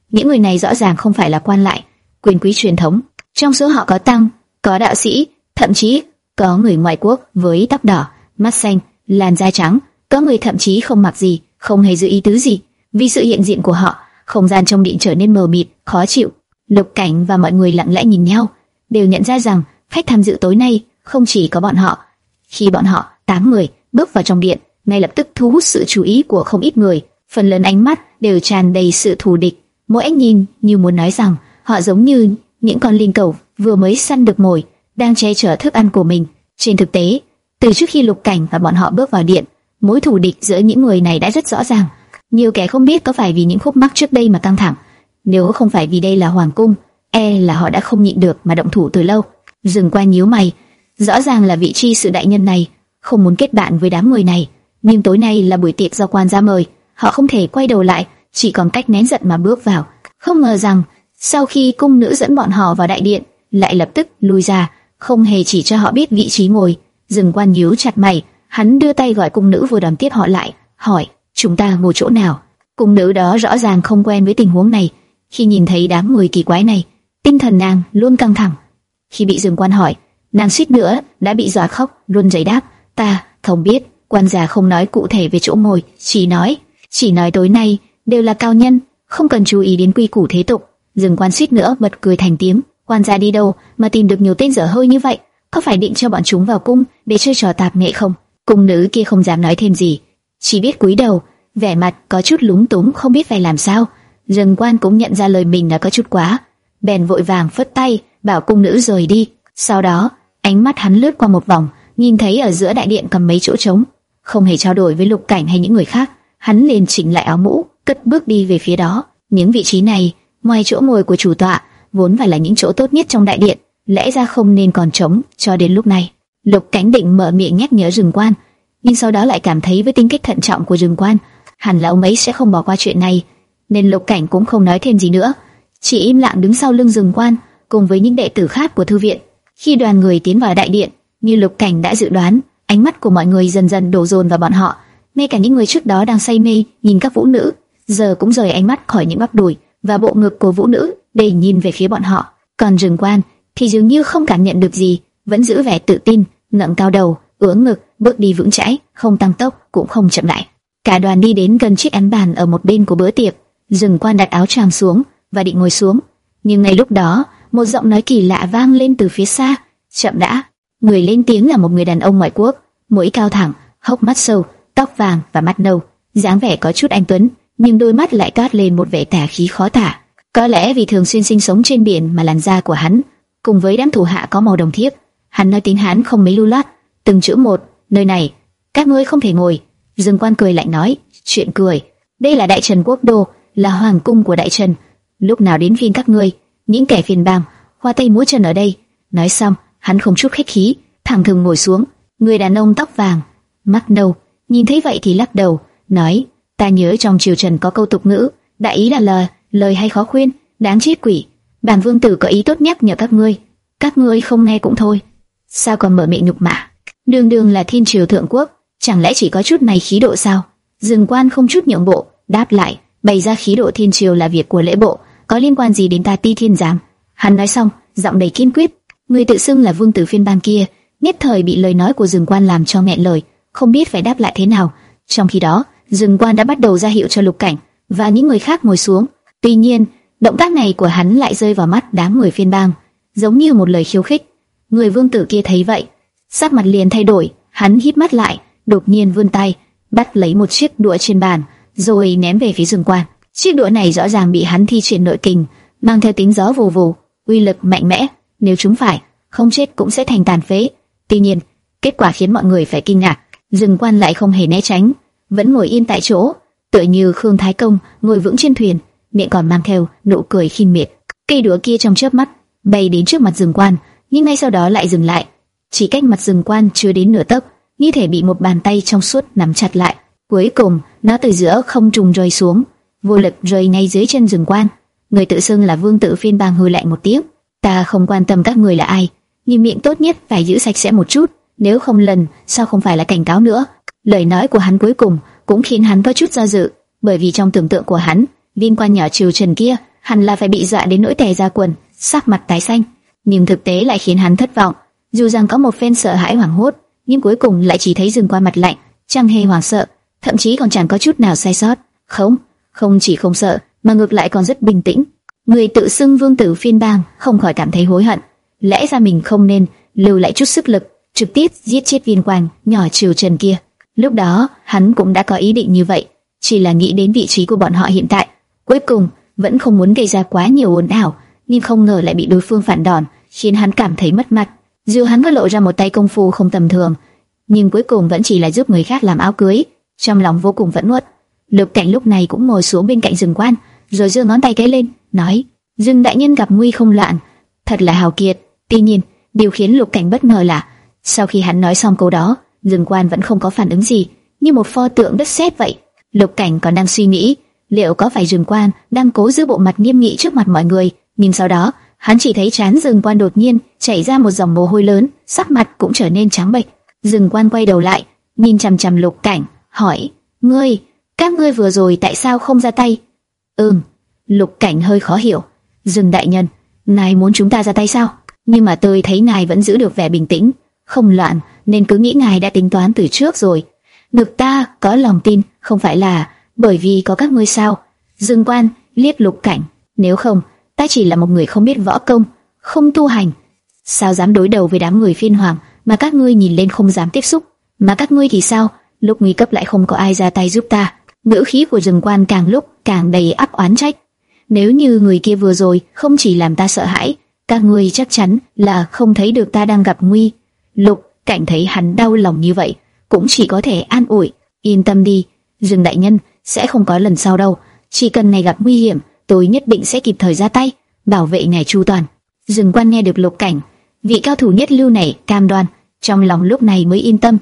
Những người này rõ ràng không phải là quan lại, quyền quý truyền thống. Trong số họ có tăng, có đạo sĩ, thậm chí có người ngoại quốc với tóc đỏ, mắt xanh, làn da trắng, có người thậm chí không mặc gì, không hề giữ ý tứ gì. Vì sự hiện diện của họ, không gian trong điện trở nên mờ mịt, khó chịu. Lục Cảnh và mọi người lặng lẽ nhìn nhau, đều nhận ra rằng khách tham dự tối nay không chỉ có bọn họ. Khi bọn họ tám người bước vào trong điện, ngay lập tức thu hút sự chú ý của không ít người. Phần lớn ánh mắt đều tràn đầy sự thù địch, mỗi ánh nhìn như muốn nói rằng họ giống như những con linh cầu vừa mới săn được mồi, đang che chở thức ăn của mình. Trên thực tế, từ trước khi Lục Cảnh và bọn họ bước vào điện, mối thù địch giữa những người này đã rất rõ ràng. Nhiều kẻ không biết có phải vì những khúc mắc trước đây mà căng thẳng, nếu không phải vì đây là hoàng cung, e là họ đã không nhịn được mà động thủ từ lâu. Dừng qua nhíu mày, rõ ràng là vị tri sự đại nhân này không muốn kết bạn với đám người này, nhưng tối nay là buổi tiệc do quan gia mời, họ không thể quay đầu lại, chỉ còn cách nén giận mà bước vào. Không ngờ rằng sau khi cung nữ dẫn bọn họ vào đại điện, lại lập tức lui ra, không hề chỉ cho họ biết vị trí ngồi. Dừng quan nhíu chặt mày, hắn đưa tay gọi cung nữ vừa đón tiếp họ lại, hỏi: chúng ta ngồi chỗ nào? Cung nữ đó rõ ràng không quen với tình huống này, khi nhìn thấy đám người kỳ quái này, tinh thần nàng luôn căng thẳng. Khi bị dừng quan hỏi, nàng suýt nữa đã bị dọa khóc, luôn giấy đáp: ta không biết. Quan già không nói cụ thể về chỗ ngồi, chỉ nói, chỉ nói tối nay đều là cao nhân, không cần chú ý đến quy củ thế tục. Dừng quan suýt nữa bật cười thành tiếng. Quan gia đi đâu mà tìm được nhiều tên dở hơi như vậy? có phải định cho bọn chúng vào cung để chơi trò tạp nghệ không? Cung nữ kia không dám nói thêm gì, chỉ biết cúi đầu, vẻ mặt có chút lúng túng không biết phải làm sao. Dừng quan cũng nhận ra lời mình đã có chút quá, bèn vội vàng phất tay bảo cung nữ rời đi. Sau đó, ánh mắt hắn lướt qua một vòng, nhìn thấy ở giữa đại điện cầm mấy chỗ trống, không hề trao đổi với lục cảnh hay những người khác, hắn liền chỉnh lại áo mũ, cất bước đi về phía đó. Những vị trí này, ngoài chỗ ngồi của chủ tọa, vốn phải là những chỗ tốt nhất trong đại điện, lẽ ra không nên còn trống cho đến lúc này. Lục Cảnh định mở miệng nhắc nhở Rừng Quan, nhưng sau đó lại cảm thấy với tính cách thận trọng của Rừng Quan, hẳn là ông ấy sẽ không bỏ qua chuyện này, nên Lục Cảnh cũng không nói thêm gì nữa, chỉ im lặng đứng sau lưng Rừng Quan, cùng với những đệ tử khác của thư viện. Khi đoàn người tiến vào đại điện, như Lục Cảnh đã dự đoán, ánh mắt của mọi người dần dần đổ dồn vào bọn họ, ngay cả những người trước đó đang say mê nhìn các vũ nữ, giờ cũng rời ánh mắt khỏi những bắp đùi và bộ ngực của vũ nữ để nhìn về phía bọn họ. Còn Rừng Quan thì dường như không cảm nhận được gì, vẫn giữ vẻ tự tin, ngẩng cao đầu, ưỡn ngực, bước đi vững chãi, không tăng tốc cũng không chậm lại. Cả đoàn đi đến gần chiếc án bàn ở một bên của bữa tiệc, Rừng Quan đặt áo choàng xuống và định ngồi xuống, nhưng ngay lúc đó, một giọng nói kỳ lạ vang lên từ phía xa. Chậm đã. Người lên tiếng là một người đàn ông ngoại quốc, mũi cao thẳng, hốc mắt sâu, tóc vàng và mắt nâu, dáng vẻ có chút anh tuấn, nhưng đôi mắt lại toát lên một vẻ tà khí khó tả. Có lẽ vì thường xuyên sinh sống trên biển mà làn da của hắn cùng với đám thủ hạ có màu đồng thiếp, hắn nói tiếng Hán không mấy lưu loát, từng chữ một, nơi này các ngươi không thể ngồi. Dương Quan cười lại nói, chuyện cười, đây là đại trần quốc đô, là hoàng cung của đại trần, lúc nào đến phiên các ngươi, những kẻ phiền bang, hoa tay múa chân ở đây. Nói xong, hắn không chút khách khí, thẳng thừng ngồi xuống. Người đàn ông tóc vàng, mắt nâu, nhìn thấy vậy thì lắc đầu, nói: Ta nhớ trong triều Trần có câu tục ngữ, đại ý là lời, lời hay khó khuyên, đáng chết quỷ. Bản vương tử có ý tốt nhắc nhở các ngươi, các ngươi không nghe cũng thôi. Sao còn mở miệng nhục mạ? Đường đường là thiên triều thượng quốc, chẳng lẽ chỉ có chút này khí độ sao? Dừng quan không chút nhượng bộ, đáp lại, bày ra khí độ thiên triều là việc của lễ bộ, có liên quan gì đến ta ti thiên giám? Hắn nói xong, giọng đầy kiên quyết. Người tự xưng là vương tử phiên bang kia, nhất thời bị lời nói của dừng quan làm cho nghẹn lời, không biết phải đáp lại thế nào. Trong khi đó, dừng quan đã bắt đầu ra hiệu cho lục cảnh và những người khác ngồi xuống. Tuy nhiên, động tác này của hắn lại rơi vào mắt đám người phiên bang, giống như một lời khiêu khích. Người vương tử kia thấy vậy, sắc mặt liền thay đổi, hắn híp mắt lại, đột nhiên vươn tay, bắt lấy một chiếc đũa trên bàn, rồi ném về phía dừng quan. Chiếc đũa này rõ ràng bị hắn thi triển nội kình, mang theo tính gió vù vù, uy lực mạnh mẽ, nếu chúng phải, không chết cũng sẽ thành tàn phế. Tuy nhiên, kết quả khiến mọi người phải kinh ngạc. Dừng quan lại không hề né tránh, vẫn ngồi yên tại chỗ, tựa như Khương Thái Công ngồi vững trên thuyền, miệng còn mang theo nụ cười khinh miệt. Cây đũa kia trong chớp mắt bay đến trước mặt rừng Quan, nhưng ngay sau đó lại dừng lại, chỉ cách mặt rừng Quan chưa đến nửa tấc, như thể bị một bàn tay trong suốt nắm chặt lại. Cuối cùng, nó từ giữa không trùng rơi xuống, vô lực rơi ngay dưới chân rừng Quan. Người tự xưng là vương tử phiên bang hừ lại một tiếng. Ta không quan tâm các người là ai, nhưng miệng tốt nhất phải giữ sạch sẽ một chút, nếu không lần sao không phải là cảnh cáo nữa. Lời nói của hắn cuối cùng cũng khiến hắn có chút do dự, bởi vì trong tưởng tượng của hắn, viên quan nhỏ triều trần kia hẳn là phải bị dọa đến nỗi tè ra quần, sắc mặt tái xanh, nhưng thực tế lại khiến hắn thất vọng. Dù rằng có một phen sợ hãi hoảng hốt, nhưng cuối cùng lại chỉ thấy dừng qua mặt lạnh, chẳng hề hoảng sợ, thậm chí còn chẳng có chút nào sai sót. Không, không chỉ không sợ, mà ngược lại còn rất bình tĩnh. Người tự xưng vương tử phiên bang không khỏi cảm thấy hối hận. Lẽ ra mình không nên lưu lại chút sức lực, trực tiếp giết chết viên quan nhỏ triều trần kia. Lúc đó, hắn cũng đã có ý định như vậy, chỉ là nghĩ đến vị trí của bọn họ hiện tại. Cuối cùng, vẫn không muốn gây ra quá nhiều ồn ào, nhưng không ngờ lại bị đối phương phản đòn, khiến hắn cảm thấy mất mặt. Dù hắn có lộ ra một tay công phu không tầm thường, nhưng cuối cùng vẫn chỉ là giúp người khác làm áo cưới, trong lòng vô cùng vẫn nuốt. Lục Cảnh lúc này cũng ngồi xuống bên cạnh rừng quan, rồi giơ ngón tay cái lên, nói: "Dương đại nhân gặp nguy không loạn, thật là hào kiệt." Tuy nhiên, điều khiến Lục Cảnh bất ngờ là, sau khi hắn nói xong câu đó, Dương quan vẫn không có phản ứng gì, như một pho tượng đất sét vậy. Lục Cảnh còn đang suy nghĩ, liệu có phải Dương quan đang cố giữ bộ mặt nghiêm nghị trước mặt mọi người, nhưng sau đó, hắn chỉ thấy chán Dương quan đột nhiên chảy ra một dòng mồ hôi lớn, sắc mặt cũng trở nên trắng bệch. Dương quan quay đầu lại, nhìn chằm chằm Lục Cảnh, hỏi: "Ngươi, các ngươi vừa rồi tại sao không ra tay?" "Ừm." Lục Cảnh hơi khó hiểu. Dương đại nhân, ngài muốn chúng ta ra tay sao?" Nhưng mà tôi thấy ngài vẫn giữ được vẻ bình tĩnh, không loạn, nên cứ nghĩ ngài đã tính toán từ trước rồi. Ngực ta có lòng tin, không phải là bởi vì có các ngươi sao? Dương Quan liếc Lục Cảnh, nếu không, ta chỉ là một người không biết võ công, không tu hành, sao dám đối đầu với đám người phiên hoàng mà các ngươi nhìn lên không dám tiếp xúc, mà các ngươi thì sao? Lúc nguy cấp lại không có ai ra tay giúp ta. Ngữ khí của Dương quan càng lúc càng đầy áp oán trách. Nếu như người kia vừa rồi không chỉ làm ta sợ hãi, các ngươi chắc chắn là không thấy được ta đang gặp nguy. Lục cảnh thấy hắn đau lòng như vậy, cũng chỉ có thể an ủi, yên tâm đi, dừng đại nhân sẽ không có lần sau đâu. Chỉ cần này gặp nguy hiểm, tôi nhất định sẽ kịp thời ra tay, bảo vệ ngài chu toàn. dừng quan nghe được lục cảnh, vị cao thủ nhất lưu này cam đoan, trong lòng lúc này mới yên tâm,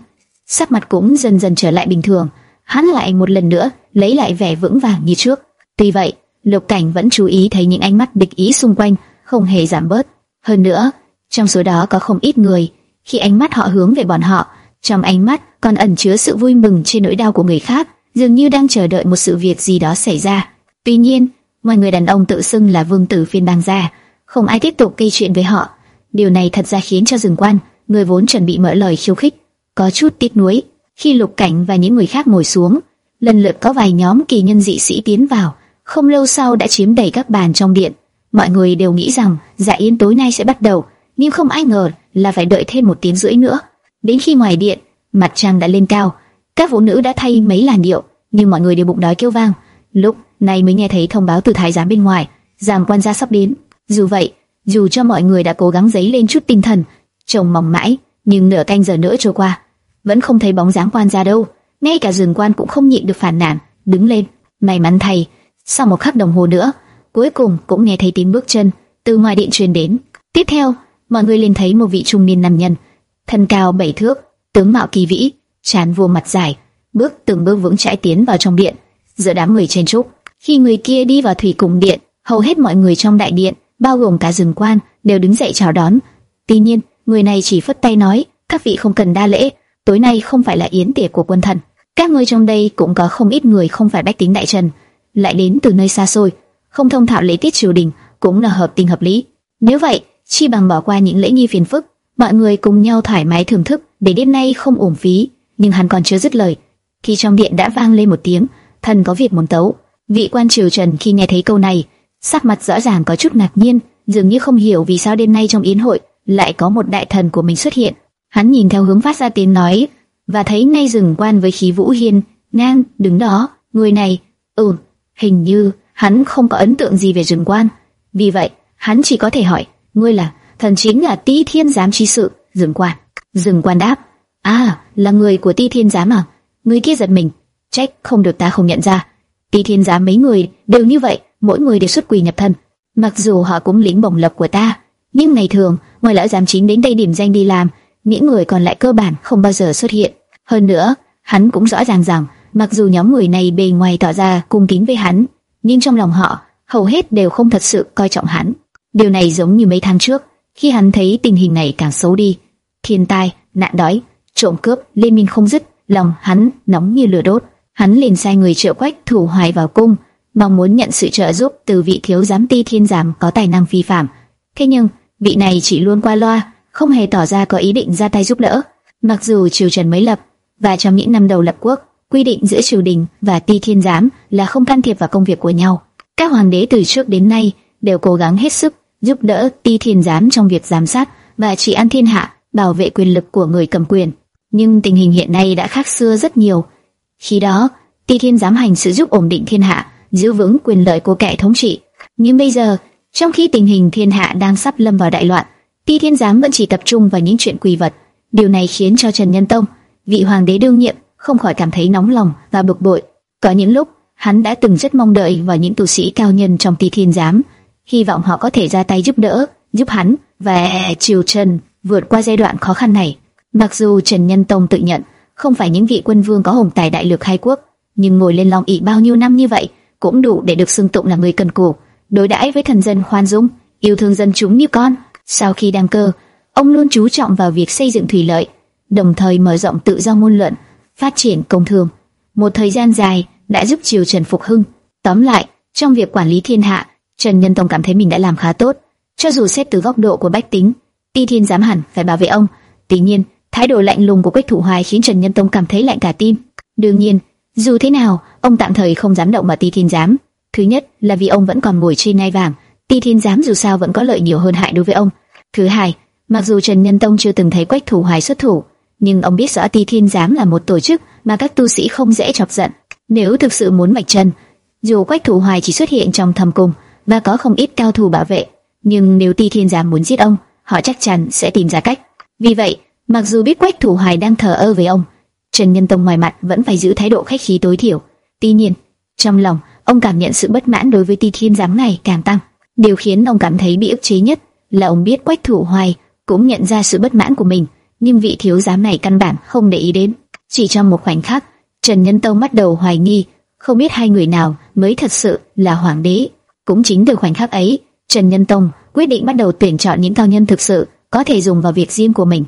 sắc mặt cũng dần dần trở lại bình thường. Hắn lại một lần nữa lấy lại vẻ vững vàng như trước. Tuy vậy, lục cảnh vẫn chú ý thấy những ánh mắt địch ý xung quanh không hề giảm bớt. Hơn nữa, trong số đó có không ít người, khi ánh mắt họ hướng về bọn họ, trong ánh mắt còn ẩn chứa sự vui mừng trên nỗi đau của người khác, dường như đang chờ đợi một sự việc gì đó xảy ra. Tuy nhiên, mọi người đàn ông tự xưng là vương tử phiên bang gia, không ai tiếp tục gây chuyện với họ. Điều này thật ra khiến cho rừng quan, người vốn chuẩn bị mở lời khiêu khích, có chút tiếc nuối. Khi Lục Cảnh và những người khác ngồi xuống, lần lượt có vài nhóm kỳ nhân dị sĩ tiến vào, không lâu sau đã chiếm đầy các bàn trong điện. Mọi người đều nghĩ rằng dạ yến tối nay sẽ bắt đầu, nhưng không ai ngờ là phải đợi thêm một tiếng rưỡi nữa. Đến khi ngoài điện, mặt trăng đã lên cao, các vũ nữ đã thay mấy làn điệu, nhưng mọi người đều bụng đói kêu vang. Lúc này mới nghe thấy thông báo từ thái giám bên ngoài, giảm quan gia sắp đến. Dù vậy, dù cho mọi người đã cố gắng giấy lên chút tinh thần, trông mong mãi, nhưng nửa canh giờ nữa trôi qua, vẫn không thấy bóng dáng quan gia đâu. Ngay cả rừng quan cũng không nhịn được phản nản, đứng lên. May mắn thay, sau một khắc đồng hồ nữa, cuối cùng cũng nghe thấy tiếng bước chân từ ngoài điện truyền đến. Tiếp theo, mọi người liền thấy một vị trung niên nam nhân, thân cao bảy thước, tướng mạo kỳ vĩ, trán vuông mặt dài, bước từng bước vững chãi tiến vào trong điện, giữa đám người trên trúc. Khi người kia đi vào thủy cung điện, hầu hết mọi người trong đại điện, bao gồm cả rừng quan, đều đứng dậy chào đón. Tuy nhiên, người này chỉ phất tay nói, các vị không cần đa lễ, tối nay không phải là yến tiệc của quân thần. Các ngươi trong đây cũng có không ít người không phải bách tính đại trần, lại đến từ nơi xa xôi, không thông thạo lễ tiết triều đình, cũng là hợp tình hợp lý. Nếu vậy, chi bằng bỏ qua những lễ nghi phiền phức, mọi người cùng nhau thoải mái thưởng thức, để đêm nay không uổng phí. Nhưng hắn còn chưa dứt lời, khi trong điện đã vang lên một tiếng, thần có việc muốn tấu. Vị quan triều trần khi nghe thấy câu này, sắc mặt rõ ràng có chút ngạc nhiên, dường như không hiểu vì sao đêm nay trong yến hội lại có một đại thần của mình xuất hiện. Hắn nhìn theo hướng phát ra tiếng nói và thấy ngay rừng quan với khí vũ hiên ngang đứng đó, người này, ừ, hình như hắn không có ấn tượng gì về rừng quan. Vì vậy, hắn chỉ có thể hỏi, ngươi là thần chính là Ti Thiên giám chi sự, Dừng quan. Dừng quan đáp, à, là người của Ti Thiên giám à? Người kia giật mình, trách không được ta không nhận ra. Ti Thiên giám mấy người đều như vậy, mỗi người đều xuất quỳ nhập thân. Mặc dù họ cũng lĩnh bổng lộc của ta, nhưng ngày thường, ngoài lão giám chính đến đây điểm danh đi làm, những người còn lại cơ bản không bao giờ xuất hiện. Hơn nữa, hắn cũng rõ ràng rằng, mặc dù nhóm người này bề ngoài tỏ ra cung kính với hắn, nhưng trong lòng họ, hầu hết đều không thật sự coi trọng hắn. Điều này giống như mấy tháng trước, khi hắn thấy tình hình này càng xấu đi, thiên tai, nạn đói, trộm cướp, liên minh không dứt, lòng hắn nóng như lửa đốt. Hắn liền sai người triệu quách thủ hoài vào cung, mong muốn nhận sự trợ giúp từ vị thiếu giám ti thiên giám có tài năng phi phạm. Thế nhưng, vị này chỉ luôn qua loa, không hề tỏ ra có ý định ra tay giúp đỡ. Mặc dù triều trần mới lập và trong những năm đầu lập quốc, quy định giữa triều đình và ti thiên giám là không can thiệp vào công việc của nhau. Các hoàng đế từ trước đến nay đều cố gắng hết sức giúp đỡ ti thiên giám trong việc giám sát và trị an thiên hạ, bảo vệ quyền lực của người cầm quyền. Nhưng tình hình hiện nay đã khác xưa rất nhiều. Khi đó, ti thiên giám hành sự giúp ổn định thiên hạ, giữ vững quyền lợi của kẻ thống trị. Nhưng bây giờ, trong khi tình hình thiên hạ đang sắp lâm vào đại loạn, Ti Thiên Giám vẫn chỉ tập trung vào những chuyện quỷ vật. Điều này khiến cho Trần Nhân Tông, vị hoàng đế đương nhiệm, không khỏi cảm thấy nóng lòng và bực bội. Có những lúc, hắn đã từng rất mong đợi vào những tu sĩ cao nhân trong Ti Thiên Giám, hy vọng họ có thể ra tay giúp đỡ, giúp hắn và triều Trần vượt qua giai đoạn khó khăn này. Mặc dù Trần Nhân Tông tự nhận không phải những vị quân vương có hùng tài đại lược hai quốc, nhưng ngồi lên long ỷ bao nhiêu năm như vậy cũng đủ để được xưng tụng là người cần cù, đối đãi với thần dân khoan dung, yêu thương dân chúng như con. Sau khi đăng cơ, ông luôn chú trọng vào việc xây dựng thủy lợi, đồng thời mở rộng tự do ngôn luận, phát triển công thương. Một thời gian dài đã giúp triều Trần phục hưng. Tóm lại, trong việc quản lý thiên hạ, Trần Nhân Tông cảm thấy mình đã làm khá tốt. Cho dù xét từ góc độ của bách tính, Ti Thiên dám hẳn phải bảo vệ ông. Tuy nhiên, thái độ lạnh lùng của Quách Thủ Hoài khiến Trần Nhân Tông cảm thấy lạnh cả tim. Đương nhiên, dù thế nào, ông tạm thời không dám động vào Ti Thiên giám. Thứ nhất là vì ông vẫn còn ngồi trên ngai vàng, Ti Thiên giám dù sao vẫn có lợi nhiều hơn hại đối với ông. Thứ hai, Mặc dù Trần Nhân Tông chưa từng thấy Quách Thủ Hoài xuất thủ, nhưng ông biết rõ Ti Thiên Giám là một tổ chức mà các tu sĩ không dễ chọc giận. Nếu thực sự muốn vạch chân, dù Quách Thủ Hoài chỉ xuất hiện trong thầm cung và có không ít cao thủ bảo vệ, nhưng nếu Ti Thiên Giám muốn giết ông, họ chắc chắn sẽ tìm ra cách. Vì vậy, mặc dù biết Quách Thủ Hoài đang thờ ơ với ông, Trần Nhân Tông ngoài mặt vẫn phải giữ thái độ khách khí tối thiểu. Tuy nhiên, trong lòng, ông cảm nhận sự bất mãn đối với Ti Thiên Giám này càng tăng. Điều khiến ông cảm thấy bị ức chế nhất là ông biết Quách Thủ Hoài cũng nhận ra sự bất mãn của mình, nhưng vị thiếu giám này căn bản không để ý đến. Chỉ trong một khoảnh khắc, Trần Nhân Tông bắt đầu hoài nghi, không biết hai người nào mới thật sự là hoàng đế. Cũng chính từ khoảnh khắc ấy, Trần Nhân Tông quyết định bắt đầu tuyển chọn những cao nhân thực sự có thể dùng vào việc riêng của mình.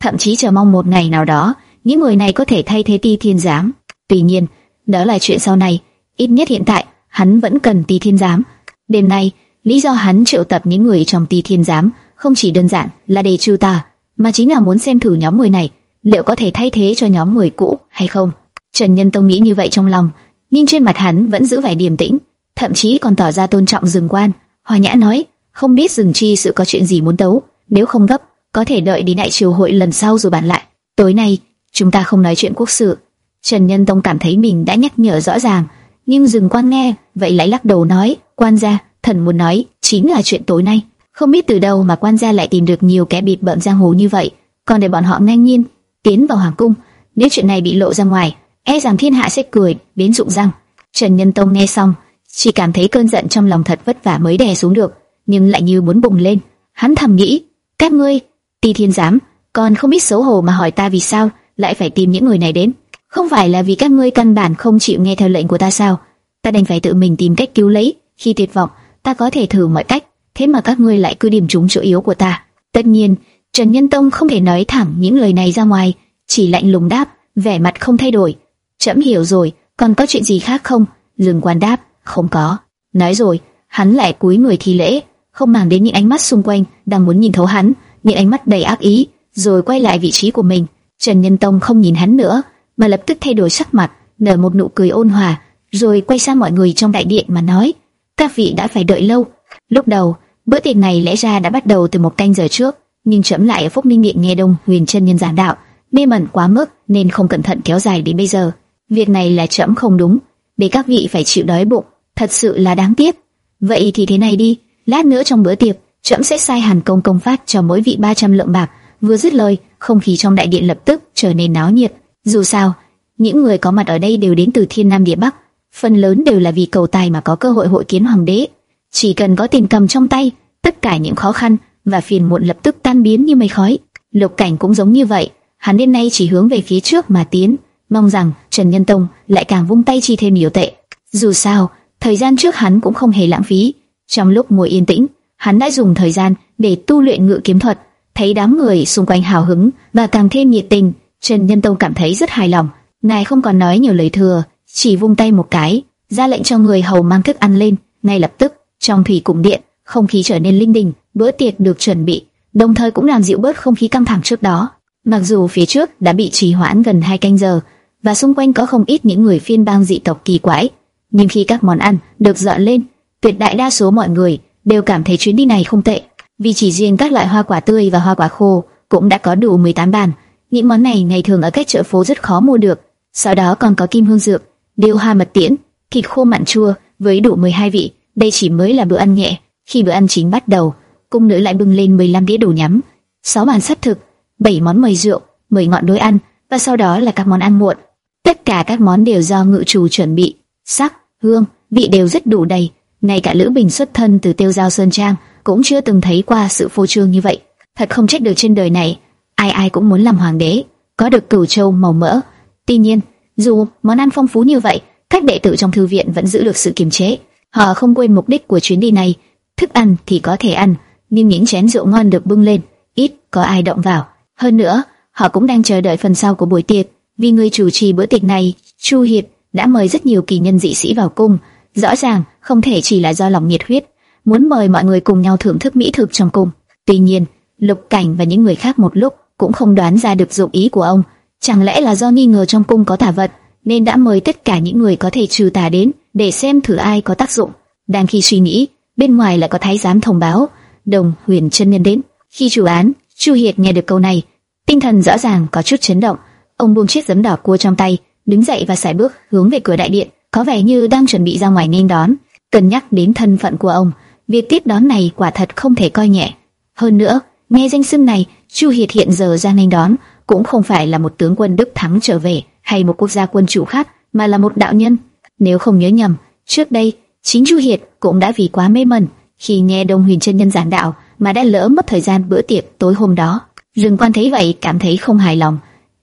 Thậm chí chờ mong một ngày nào đó, những người này có thể thay thế Ti Thiên Giám. Tuy nhiên, đó là chuyện sau này. Ít nhất hiện tại, hắn vẫn cần Ti Thiên Giám. Đêm nay, lý do hắn triệu tập những người trong Ti Thiên Giám không chỉ đơn giản là để trừ tà, mà chính là muốn xem thử nhóm người này liệu có thể thay thế cho nhóm người cũ hay không. Trần Nhân Tông nghĩ như vậy trong lòng, nhưng trên mặt hắn vẫn giữ vẻ điềm tĩnh, thậm chí còn tỏ ra tôn trọng Dừng Quan. Hòa Nhã nói, không biết Dừng Chi sự có chuyện gì muốn tấu, nếu không gấp, có thể đợi đến đại triều hội lần sau rồi bàn lại. Tối nay, chúng ta không nói chuyện quốc sự. Trần Nhân Tông cảm thấy mình đã nhắc nhở rõ ràng, nhưng Dừng Quan nghe, vậy lại lắc đầu nói, quan gia, thần muốn nói chính là chuyện tối nay. Không biết từ đâu mà quan gia lại tìm được nhiều kẻ bịt bợm giang hồ như vậy, còn để bọn họ ngang nhiên tiến vào hoàng cung. Nếu chuyện này bị lộ ra ngoài, e rằng thiên hạ sẽ cười biến rụng răng. Trần Nhân Tông nghe xong, chỉ cảm thấy cơn giận trong lòng thật vất vả mới đè xuống được, nhưng lại như muốn bùng lên. Hắn thầm nghĩ, các ngươi, Ti Thiên giám, còn không biết xấu hổ mà hỏi ta vì sao lại phải tìm những người này đến? Không phải là vì các ngươi căn bản không chịu nghe theo lệnh của ta sao? Ta đành phải tự mình tìm cách cứu lấy. Khi tuyệt vọng, ta có thể thử mọi cách, thế mà các ngươi lại cứ điểm trúng chỗ yếu của ta. Tất nhiên, Trần Nhân Tông không thể nói thẳng những lời này ra ngoài, chỉ lạnh lùng đáp, vẻ mặt không thay đổi. Trẫm hiểu rồi, còn có chuyện gì khác không? Dương Quan đáp, không có. Nói rồi, hắn lại cúi người thi lễ, không màng đến những ánh mắt xung quanh đang muốn nhìn thấu hắn, những ánh mắt đầy ác ý, rồi quay lại vị trí của mình. Trần Nhân Tông không nhìn hắn nữa, mà lập tức thay đổi sắc mặt, nở một nụ cười ôn hòa, rồi quay sang mọi người trong đại điện mà nói: "Các vị đã phải đợi lâu." Lúc đầu, bữa tiệc này lẽ ra đã bắt đầu từ một canh giờ trước, nhưng chậm lại ở Phúc Ninh Điện nghe Đông Huyền chân nhân giảng đạo, mê mẩn quá mức nên không cẩn thận kéo dài đến bây giờ. Việc này là chậm không đúng, để các vị phải chịu đói bụng, thật sự là đáng tiếc. Vậy thì thế này đi, lát nữa trong bữa tiệc, trẫm sẽ sai Hàn Công công phát cho mỗi vị 300 lượng bạc. Vừa dứt lời, không khí trong đại điện lập tức trở nên náo nhiệt. Dù sao, những người có mặt ở đây đều đến từ Thiên Nam Địa Bắc, phần lớn đều là vì cầu tài mà có cơ hội hội kiến hoàng đế. Chỉ cần có tiền cầm trong tay, tất cả những khó khăn và phiền muộn lập tức tan biến như mây khói. Lục Cảnh cũng giống như vậy, hắn đến nay chỉ hướng về phía trước mà tiến, mong rằng Trần Nhân Tông lại càng vung tay chi thêm nhiều tệ. Dù sao, thời gian trước hắn cũng không hề lãng phí. Trong lúc ngồi yên tĩnh, hắn đã dùng thời gian để tu luyện ngự kiếm thuật. Thấy đám người xung quanh hào hứng và càng thêm nhiệt tình, Trần Nhân Tông cảm thấy rất hài lòng. Ngài không còn nói nhiều lời thừa, chỉ vung tay một cái, ra lệnh cho người hầu mang thức ăn lên. Ngay lập tức, trong thủy cung điện, không khí trở nên linh đình, bữa tiệc được chuẩn bị, đồng thời cũng làm dịu bớt không khí căng thẳng trước đó. Mặc dù phía trước đã bị trì hoãn gần hai canh giờ và xung quanh có không ít những người phiên bang dị tộc kỳ quái, nhưng khi các món ăn được dọn lên, tuyệt đại đa số mọi người đều cảm thấy chuyến đi này không tệ, vì chỉ riêng các loại hoa quả tươi và hoa quả khô cũng đã có đủ 18 bàn. Những món này ngày thường ở các chợ phố rất khó mua được. Sau đó còn có kim hương dược, điêu hoa mật tiễn, thịt khô mặn chua với đủ 12 vị. Đây chỉ mới là bữa ăn nhẹ. Khi bữa ăn chính bắt đầu, cung nữ lại bưng lên 15 đĩa đồ nhắm, 6 bàn sắt thực, 7 món mời rượu, 10 ngọn đối ăn và sau đó là các món ăn muộn. Tất cả các món đều do ngự chủ chuẩn bị, sắc, hương, vị đều rất đủ đầy. Ngay cả Lữ Bình xuất thân từ Tiêu Giao Sơn Trang cũng chưa từng thấy qua sự phô trương như vậy. Thật không trách được trên đời này, ai ai cũng muốn làm hoàng đế, có được cửu châu màu mỡ. Tuy nhiên, dù món ăn phong phú như vậy, các đệ tử trong thư viện vẫn giữ được sự kiềm chế. Họ không quên mục đích của chuyến đi này, thức ăn thì có thể ăn, nhưng những chén rượu ngon được bưng lên, ít có ai động vào. Hơn nữa, họ cũng đang chờ đợi phần sau của buổi tiệc, vì người chủ trì bữa tiệc này, Chu Hiệp, đã mời rất nhiều kỳ nhân dị sĩ vào cung. Rõ ràng, không thể chỉ là do lòng nhiệt huyết, muốn mời mọi người cùng nhau thưởng thức mỹ thực trong cung. Tuy nhiên, Lục Cảnh và những người khác một lúc cũng không đoán ra được dụng ý của ông. Chẳng lẽ là do nghi ngờ trong cung có tà vật, nên đã mời tất cả những người có thể trừ tà đến để xem thử ai có tác dụng. Đang khi suy nghĩ, bên ngoài lại có thái giám thông báo, đồng huyền chân nhân đến. Khi chủ án Chu Hiệt nghe được câu này, tinh thần rõ ràng có chút chấn động. Ông buông chiếc giấm đỏ cua trong tay, đứng dậy và sải bước hướng về cửa đại điện, có vẻ như đang chuẩn bị ra ngoài nên đón. Cân nhắc đến thân phận của ông, việc tiếp đón này quả thật không thể coi nhẹ. Hơn nữa, nghe danh xưng này, Chu Hiệt hiện giờ ra nên đón cũng không phải là một tướng quân Đức thắng trở về hay một quốc gia quân chủ khác, mà là một đạo nhân. Nếu không nhớ nhầm, trước đây chính Chu Hiệt cũng đã vì quá mê mẩn khi nghe Đông Huyền chân nhân giảng đạo mà đã lỡ mất thời gian bữa tiệc tối hôm đó. Dương Quan thấy vậy cảm thấy không hài lòng,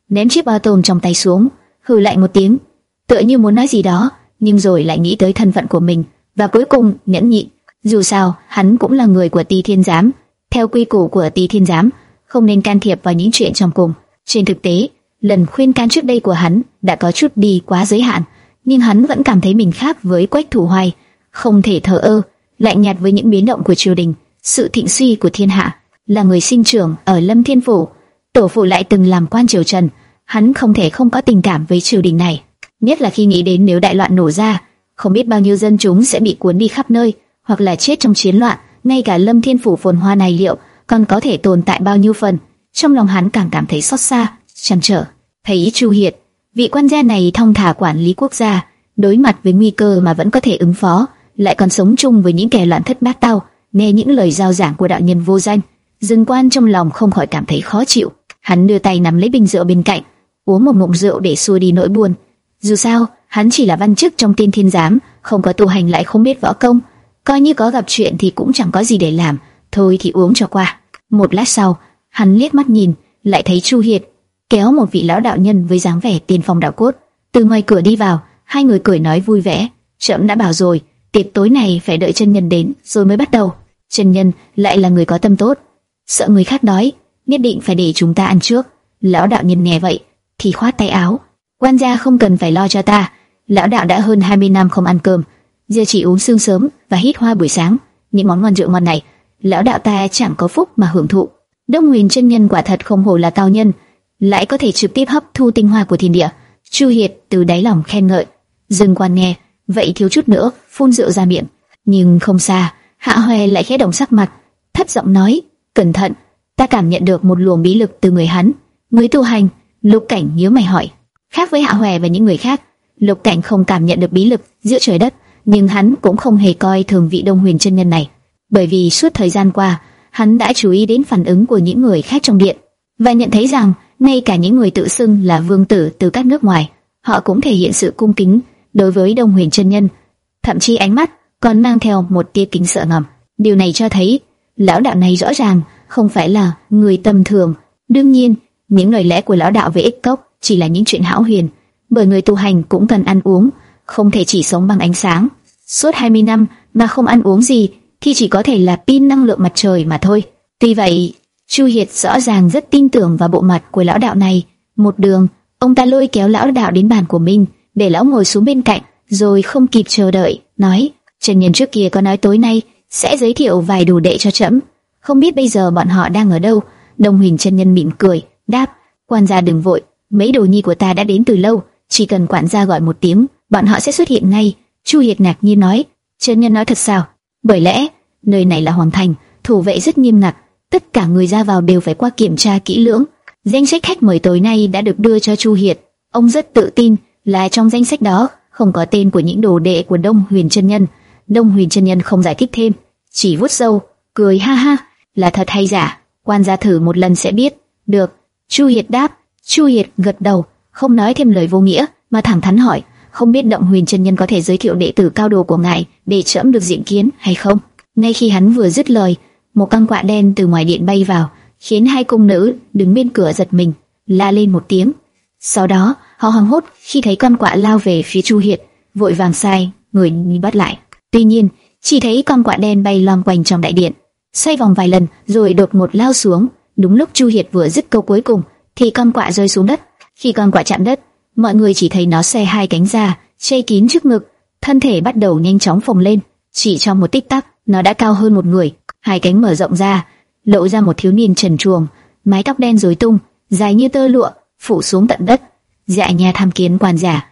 ném chiếc bao tôm trong tay xuống, hừ lại một tiếng, tựa như muốn nói gì đó, nhưng rồi lại nghĩ tới thân phận của mình và cuối cùng nhẫn nhịn. Dù sao, hắn cũng là người của Ti Thiên Giám, theo quy củ của Ti Thiên Giám, không nên can thiệp vào những chuyện trong cùng. Trên thực tế, lần khuyên can trước đây của hắn đã có chút đi quá giới hạn, nhưng hắn vẫn cảm thấy mình khác với Quách Thủ Hoài, không thể thờ ơ, lạnh nhạt với những biến động của triều đình, sự thịnh suy của thiên hạ. Là người sinh trưởng ở Lâm Thiên phủ, tổ phụ lại từng làm quan triều Trần, hắn không thể không có tình cảm với triều đình này, nhất là khi nghĩ đến nếu đại loạn nổ ra, không biết bao nhiêu dân chúng sẽ bị cuốn đi khắp nơi, hoặc là chết trong chiến loạn, ngay cả Lâm Thiên phủ phồn hoa này liệu còn có thể tồn tại bao nhiêu phần. Trong lòng hắn càng cảm thấy xót xa, chăn trở. Thấy Chu Hiệt, vị quan gia này thông thả quản lý quốc gia, đối mặt với nguy cơ mà vẫn có thể ứng phó, lại còn sống chung với những kẻ loạn thất bát tao, nghe những lời giao giảng của đạo nhân vô danh, Dương Quan trong lòng không khỏi cảm thấy khó chịu. Hắn đưa tay nắm lấy bình rượu bên cạnh, uống một ngụm rượu để xua đi nỗi buồn. Dù sao, hắn chỉ là văn chức trong tiên thiên giám, không có tu hành lại không biết võ công, coi như có gặp chuyện thì cũng chẳng có gì để làm, thôi thì uống cho qua. Một lát sau, hắn liếc mắt nhìn, lại thấy Chu Hiệt kéo một vị lão đạo nhân với dáng vẻ tiên phong đạo cốt từ ngoài cửa đi vào, hai người cười nói vui vẻ. Trẫm đã bảo rồi, tiệc tối này phải đợi chân nhân đến rồi mới bắt đầu. Chân nhân lại là người có tâm tốt, sợ người khác đói, nhất định phải để chúng ta ăn trước. Lão đạo nhân nghe vậy, thì khoát tay áo. Quan gia không cần phải lo cho ta, lão đạo đã hơn 20 năm không ăn cơm, giờ chỉ uống sương sớm và hít hoa buổi sáng. Những món ngon rượu ngon này, lão đạo ta chẳng có phúc mà hưởng thụ. Đông Huyền chân nhân quả thật không hổ là cao nhân, lại có thể trực tiếp hấp thu tinh hoa của thiên địa. Chu Hiệt từ đáy lòng khen ngợi. Dừng quan nghe, vậy thiếu chút nữa phun rượu ra miệng, nhưng không xa, Hạ Hoè lại khẽ động sắc mặt, thấp giọng nói: "Cẩn thận, ta cảm nhận được một luồng bí lực từ người hắn." Người tu hành, Lục Cảnh nhíu mày hỏi. Khác với Hạ Hoè và những người khác, Lục Cảnh không cảm nhận được bí lực giữa trời đất, nhưng hắn cũng không hề coi thường vị Đông Huyền chân nhân này, bởi vì suốt thời gian qua, hắn đã chú ý đến phản ứng của những người khác trong điện và nhận thấy rằng ngay cả những người tự xưng là vương tử từ các nước ngoài, họ cũng thể hiện sự cung kính đối với Đông Huyền chân nhân, thậm chí ánh mắt còn mang theo một tia kính sợ ngầm. Điều này cho thấy lão đạo này rõ ràng không phải là người tầm thường. Đương nhiên, những lời lẽ của lão đạo về ích cốc chỉ là những chuyện hão huyền, bởi người tu hành cũng cần ăn uống, không thể chỉ sống bằng ánh sáng. Suốt 20 năm mà không ăn uống gì thì chỉ có thể là pin năng lượng mặt trời mà thôi. Tuy vậy, Chu Hiệt rõ ràng rất tin tưởng vào bộ mặt của lão đạo này. Một đường, ông ta lôi kéo lão đạo đến bàn của mình, để lão ngồi xuống bên cạnh, rồi không kịp chờ đợi, nói: Trần Nhân trước kia có nói tối nay sẽ giới thiệu vài đồ đệ cho trẫm, không biết bây giờ bọn họ đang ở đâu. Đông Huỳnh chân nhân mỉm cười, đáp: Quan gia đừng vội, mấy đồ nhi của ta đã đến từ lâu, chỉ cần quản gia gọi một tiếng, bọn họ sẽ xuất hiện ngay. Chu Hiệt ngạc nhiên nói: chân Nhân nói thật sao? Bởi lẽ nơi này là hoàng thành, thủ vệ rất nghiêm ngặt, tất cả người ra vào đều phải qua kiểm tra kỹ lưỡng. Danh sách khách mời tối nay đã được đưa cho Chu Hiệt, ông rất tự tin là trong danh sách đó không có tên của những đồ đệ của Đông Huyền chân nhân. Đông Huyền chân nhân không giải thích thêm, chỉ vuốt râu, cười ha ha, là thật hay giả, quan gia thử một lần sẽ biết. Được, Chu Hiệt đáp. Chu Hiệt gật đầu, không nói thêm lời vô nghĩa, mà thẳng thắn hỏi, không biết Động Huyền chân nhân có thể giới thiệu đệ tử cao đồ của ngài để trẫm được diện kiến hay không? Ngay khi hắn vừa dứt lời, một con quạ đen từ ngoài điện bay vào, khiến hai cung nữ đứng bên cửa giật mình, la lên một tiếng. Sau đó, họ hoảng hốt khi thấy con quạ lao về phía Chu Hiệt, vội vàng sai người đi bắt lại. Tuy nhiên, chỉ thấy con quạ đen bay lom quanh trong đại điện, xoay vòng vài lần rồi đột ngột lao xuống. Đúng lúc Chu Hiệt vừa dứt câu cuối cùng, thì con quạ rơi xuống đất. Khi con quạ chạm đất, mọi người chỉ thấy nó xe hai cánh ra, che kín trước ngực, thân thể bắt đầu nhanh chóng phồng lên. Chỉ trong một tích tắc, nó đã cao hơn một người, hai cánh mở rộng ra, lộ ra một thiếu niên trần truồng, mái tóc đen rối tung, dài như tơ lụa, phủ xuống tận đất. Dạ nhà tham kiến quan giả.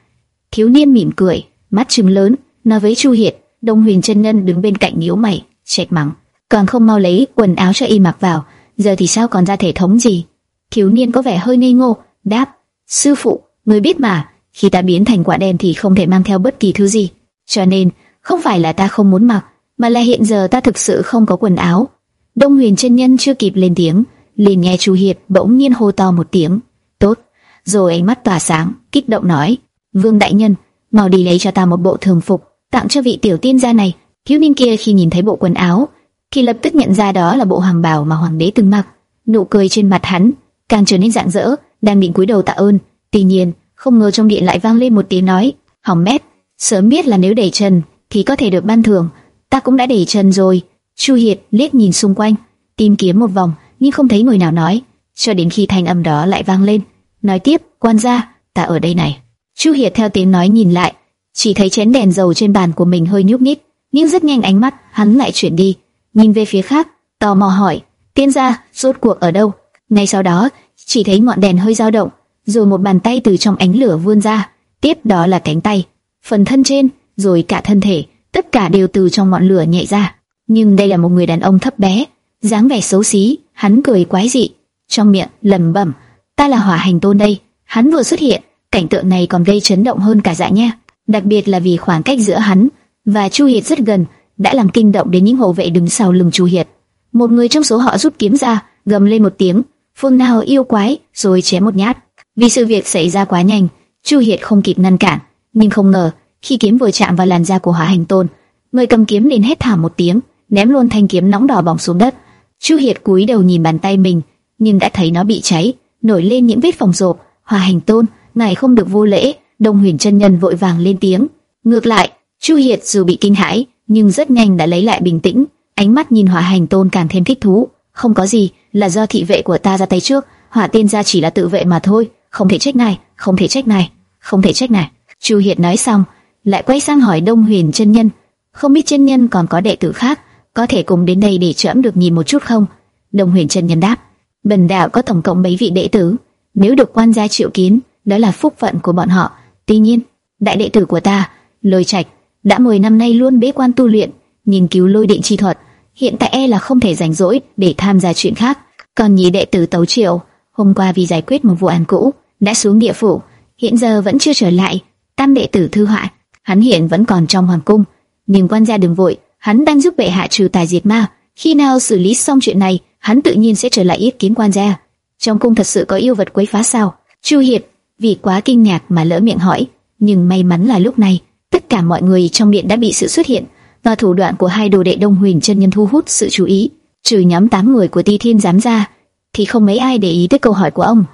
Thiếu niên mỉm cười, mắt trừng lớn, nói với Chu Hiệt, Đông Huyền chân nhân đứng bên cạnh nhíu mày, trách mắng, còn không mau lấy quần áo cho y mặc vào, giờ thì sao còn ra thể thống gì? Thiếu niên có vẻ hơi ngây ngô, đáp, sư phụ, người biết mà, khi ta biến thành quả đen thì không thể mang theo bất kỳ thứ gì, cho nên không phải là ta không muốn mặc, mà là hiện giờ ta thực sự không có quần áo. Đông Huyền chân nhân chưa kịp lên tiếng, liền nghe Chu Hiệt bỗng nhiên hô to một tiếng, tốt, rồi ánh mắt tỏa sáng, kích động nói, Vương đại nhân, mau đi lấy cho ta một bộ thường phục, tặng cho vị tiểu tiên gia này. Thiếu niên kia khi nhìn thấy bộ quần áo, thì lập tức nhận ra đó là bộ hoàng bào mà hoàng đế từng mặc. Nụ cười trên mặt hắn càng trở nên rạng rỡ, đang định cúi đầu tạ ơn. Tuy nhiên, không ngờ trong điện lại vang lên một tiếng nói, hỏng mét, sớm biết là nếu đẩy trần thì có thể được ban thưởng, ta cũng đã đẩy trần rồi. Chu Hiệt liếc nhìn xung quanh, tìm kiếm một vòng, nhưng không thấy người nào nói, cho đến khi thanh âm đó lại vang lên, nói tiếp, quan gia, ta ở đây này. Chu Hiệt theo tiếng nói nhìn lại, chỉ thấy chén đèn dầu trên bàn của mình hơi nhúc nhích, nhưng rất nhanh ánh mắt hắn lại chuyển đi, nhìn về phía khác, tò mò hỏi, tiên gia, rốt cuộc ở đâu? Ngay sau đó, chỉ thấy ngọn đèn hơi dao động, rồi một bàn tay từ trong ánh lửa vươn ra, tiếp đó là cánh tay, phần thân trên, rồi cả thân thể, tất cả đều từ trong ngọn lửa nhảy ra. Nhưng đây là một người đàn ông thấp bé, dáng vẻ xấu xí, hắn cười quái dị, trong miệng lẩm bẩm, ta là hỏa hành tôn đây. Hắn vừa xuất hiện, cảnh tượng này còn gây chấn động hơn cả dạ nha, đặc biệt là vì khoảng cách giữa hắn và Chu Hiệt rất gần, đã làm kinh động đến những hộ vệ đứng sau lưng Chu Hiệt. Một người trong số họ rút kiếm ra, gầm lên một tiếng, phun nào yêu quái!" rồi chém một nhát. Vì sự việc xảy ra quá nhanh, Chu Hiệt không kịp ngăn cản, nhưng không ngờ, khi kiếm vừa chạm vào làn da của Hỏa Hành Tôn, người cầm kiếm liền hét thảm một tiếng, ném luôn thanh kiếm nóng đỏ bỏng xuống đất. Chu Hiệt cúi đầu nhìn bàn tay mình, nhưng đã thấy nó bị cháy, nổi lên những vết phồng rộp. Hỏa Hành Tôn, ngài không được vô lễ. Đông Huyền chân nhân vội vàng lên tiếng. Ngược lại, Chu Hiệt dù bị kinh hãi, nhưng rất nhanh đã lấy lại bình tĩnh, ánh mắt nhìn Hỏa Hành Tôn càng thêm thích thú. Không có gì, là do thị vệ của ta ra tay trước, Hỏa Tiên gia chỉ là tự vệ mà thôi, không thể trách này, không thể trách này, không thể trách này. Chu Hiệt nói xong, lại quay sang hỏi Đông Huyền chân nhân, không biết chân nhân còn có đệ tử khác, có thể cùng đến đây để trẫm được nhìn một chút không? Đông Huyền chân nhân đáp, Bần đạo có tổng cộng mấy vị đệ tử, nếu được quan gia triệu kiến, đó là phúc phận của bọn họ. Tuy nhiên, đại đệ tử của ta, Lôi Trạch, đã 10 năm nay luôn bế quan tu luyện, nghiên cứu lôi định chi thuật, hiện tại e là không thể rảnh rỗi để tham gia chuyện khác. Còn nhị đệ tử Tấu Triệu, hôm qua vì giải quyết một vụ án cũ, đã xuống địa phủ, hiện giờ vẫn chưa trở lại. Tam đệ tử Thư Họa, hắn hiện vẫn còn trong hoàng cung, nhưng quan gia đừng vội, hắn đang giúp bệ hạ trừ tài diệt ma. Khi nào xử lý xong chuyện này, hắn tự nhiên sẽ trở lại ý kiến quan gia. Trong cung thật sự có yêu vật quấy phá sao? Chu Hiệt vì quá kinh ngạc mà lỡ miệng hỏi, nhưng may mắn là lúc này tất cả mọi người trong miệng đã bị sự xuất hiện và thủ đoạn của hai đồ đệ Đông Huyền chân nhân thu hút sự chú ý. Trừ nhóm tám người của Ti Thiên giám ra, thì không mấy ai để ý tới câu hỏi của ông.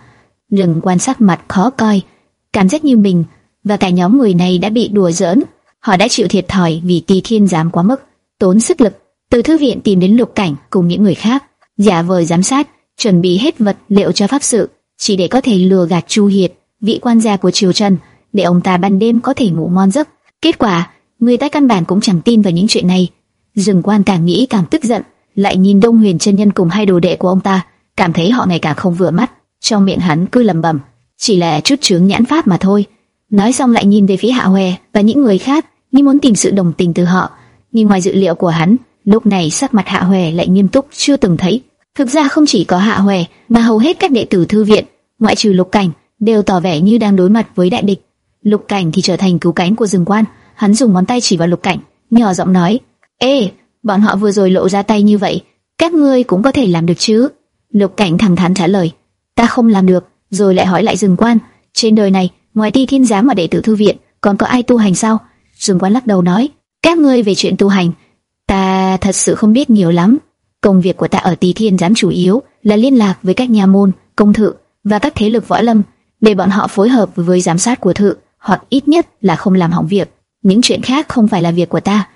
lừng quan sát mặt khó coi, cảm giác như mình và cả nhóm người này đã bị đùa giỡn. Họ đã chịu thiệt thòi vì Ti Thiên giám quá mức, tốn sức lực từ thư viện tìm đến lục cảnh cùng những người khác, giả vờ giám sát, chuẩn bị hết vật liệu cho pháp sự, chỉ để có thể lừa gạt Chu Hiệt, vị quan gia của triều Trần, để ông ta ban đêm có thể ngủ ngon giấc. Kết quả, người ta căn bản cũng chẳng tin vào những chuyện này. Dừng quan càng nghĩ càng tức giận, lại nhìn Đông Huyền chân nhân cùng hai đồ đệ của ông ta, cảm thấy họ ngày càng không vừa mắt. Trong miệng hắn cứ lẩm bẩm, chỉ là chút chướng nhãn pháp mà thôi. Nói xong lại nhìn về phía Hạ Hoè và những người khác, như muốn tìm sự đồng tình từ họ. Nhưng ngoài dự liệu của hắn, lúc này sắc mặt Hạ Hoè lại nghiêm túc chưa từng thấy. Thực ra không chỉ có Hạ Hoè, mà hầu hết các đệ tử thư viện, ngoại trừ Lục Cảnh, đều tỏ vẻ như đang đối mặt với đại địch. Lục Cảnh thì trở thành cứu cánh của rừng quan, hắn dùng ngón tay chỉ vào Lục Cảnh, nhỏ giọng nói: "Ê, bọn họ vừa rồi lộ ra tay như vậy, các ngươi cũng có thể làm được chứ?" Lục Cảnh thẳng thắn trả lời: "Ta không làm được." Rồi lại hỏi lại rừng quan: "Trên đời này, ngoài Ti Thiên giám và đệ tử thư viện, còn có ai tu hành sao?" Rừng quan lắc đầu nói: "Các ngươi về chuyện tu hành, ta thật sự không biết nhiều lắm. Công việc của ta ở Ti Thiên giám chủ yếu là liên lạc với các nhà môn, công thự và các thế lực võ lâm." để bọn họ phối hợp với giám sát của thự, hoặc ít nhất là không làm hỏng việc. Những chuyện khác không phải là việc của ta.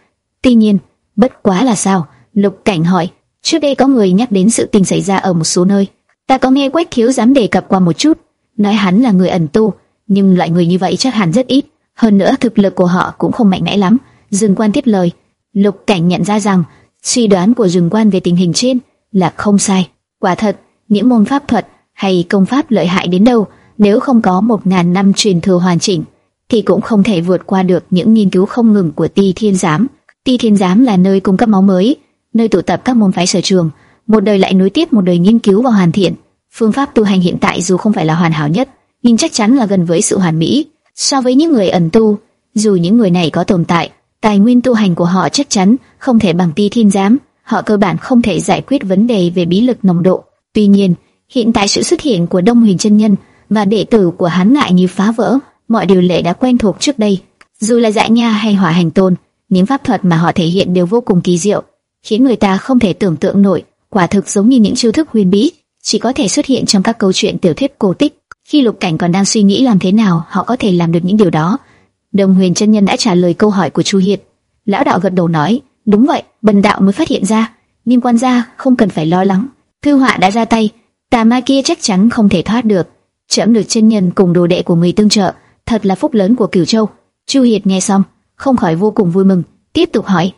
Tuy nhiên, bất quá là sao? Lục Cảnh hỏi. Trước đây có người nhắc đến sự tình xảy ra ở một số nơi. Ta có nghe Quách Thiếu dám đề cập qua một chút, nói hắn là người ẩn tu, nhưng loại người như vậy chắc hẳn rất ít. Hơn nữa thực lực của họ cũng không mạnh mẽ lắm. Dương Quan tiếp lời. Lục Cảnh nhận ra rằng suy đoán của Dương Quan về tình hình trên là không sai. Quả thật, những môn pháp thuật hay công pháp lợi hại đến đâu nếu không có một ngàn năm truyền thừa hoàn chỉnh, thì cũng không thể vượt qua được những nghiên cứu không ngừng của Ti Thiên Giám. Ti Thiên Giám là nơi cung cấp máu mới, nơi tụ tập các môn phái sở trường, một đời lại nối tiếp một đời nghiên cứu và hoàn thiện. Phương pháp tu hành hiện tại dù không phải là hoàn hảo nhất, nhưng chắc chắn là gần với sự hoàn mỹ. So với những người ẩn tu, dù những người này có tồn tại, tài nguyên tu hành của họ chắc chắn không thể bằng ti thiên giám, họ cơ bản không thể giải quyết vấn đề về bí lực nồng độ. Tuy nhiên, hiện tại sự xuất hiện của Đông Huyền chân nhân và đệ tử của hắn lại như phá vỡ mọi điều lệ đã quen thuộc trước đây. Dù là dạy nha hay hỏa hành tôn, những pháp thuật mà họ thể hiện đều vô cùng kỳ diệu, khiến người ta không thể tưởng tượng nổi, quả thực giống như những chiêu thức huyền bí, chỉ có thể xuất hiện trong các câu chuyện tiểu thuyết cổ tích. Khi Lục Cảnh còn đang suy nghĩ làm thế nào họ có thể làm được những điều đó, Đồng Huyền chân nhân đã trả lời câu hỏi của Chu Hiệt. Lão đạo gật đầu nói, đúng vậy, bần đạo mới phát hiện ra, niêm quan gia không cần phải lo lắng, thư họa đã ra tay, tà ma kia chắc chắn không thể thoát được. Trẫm được chân nhân cùng đồ đệ của người tương trợ, thật là phúc lớn của Cửu Châu. Chu Hiệt nghe xong, không khỏi vô cùng vui mừng, tiếp tục hỏi,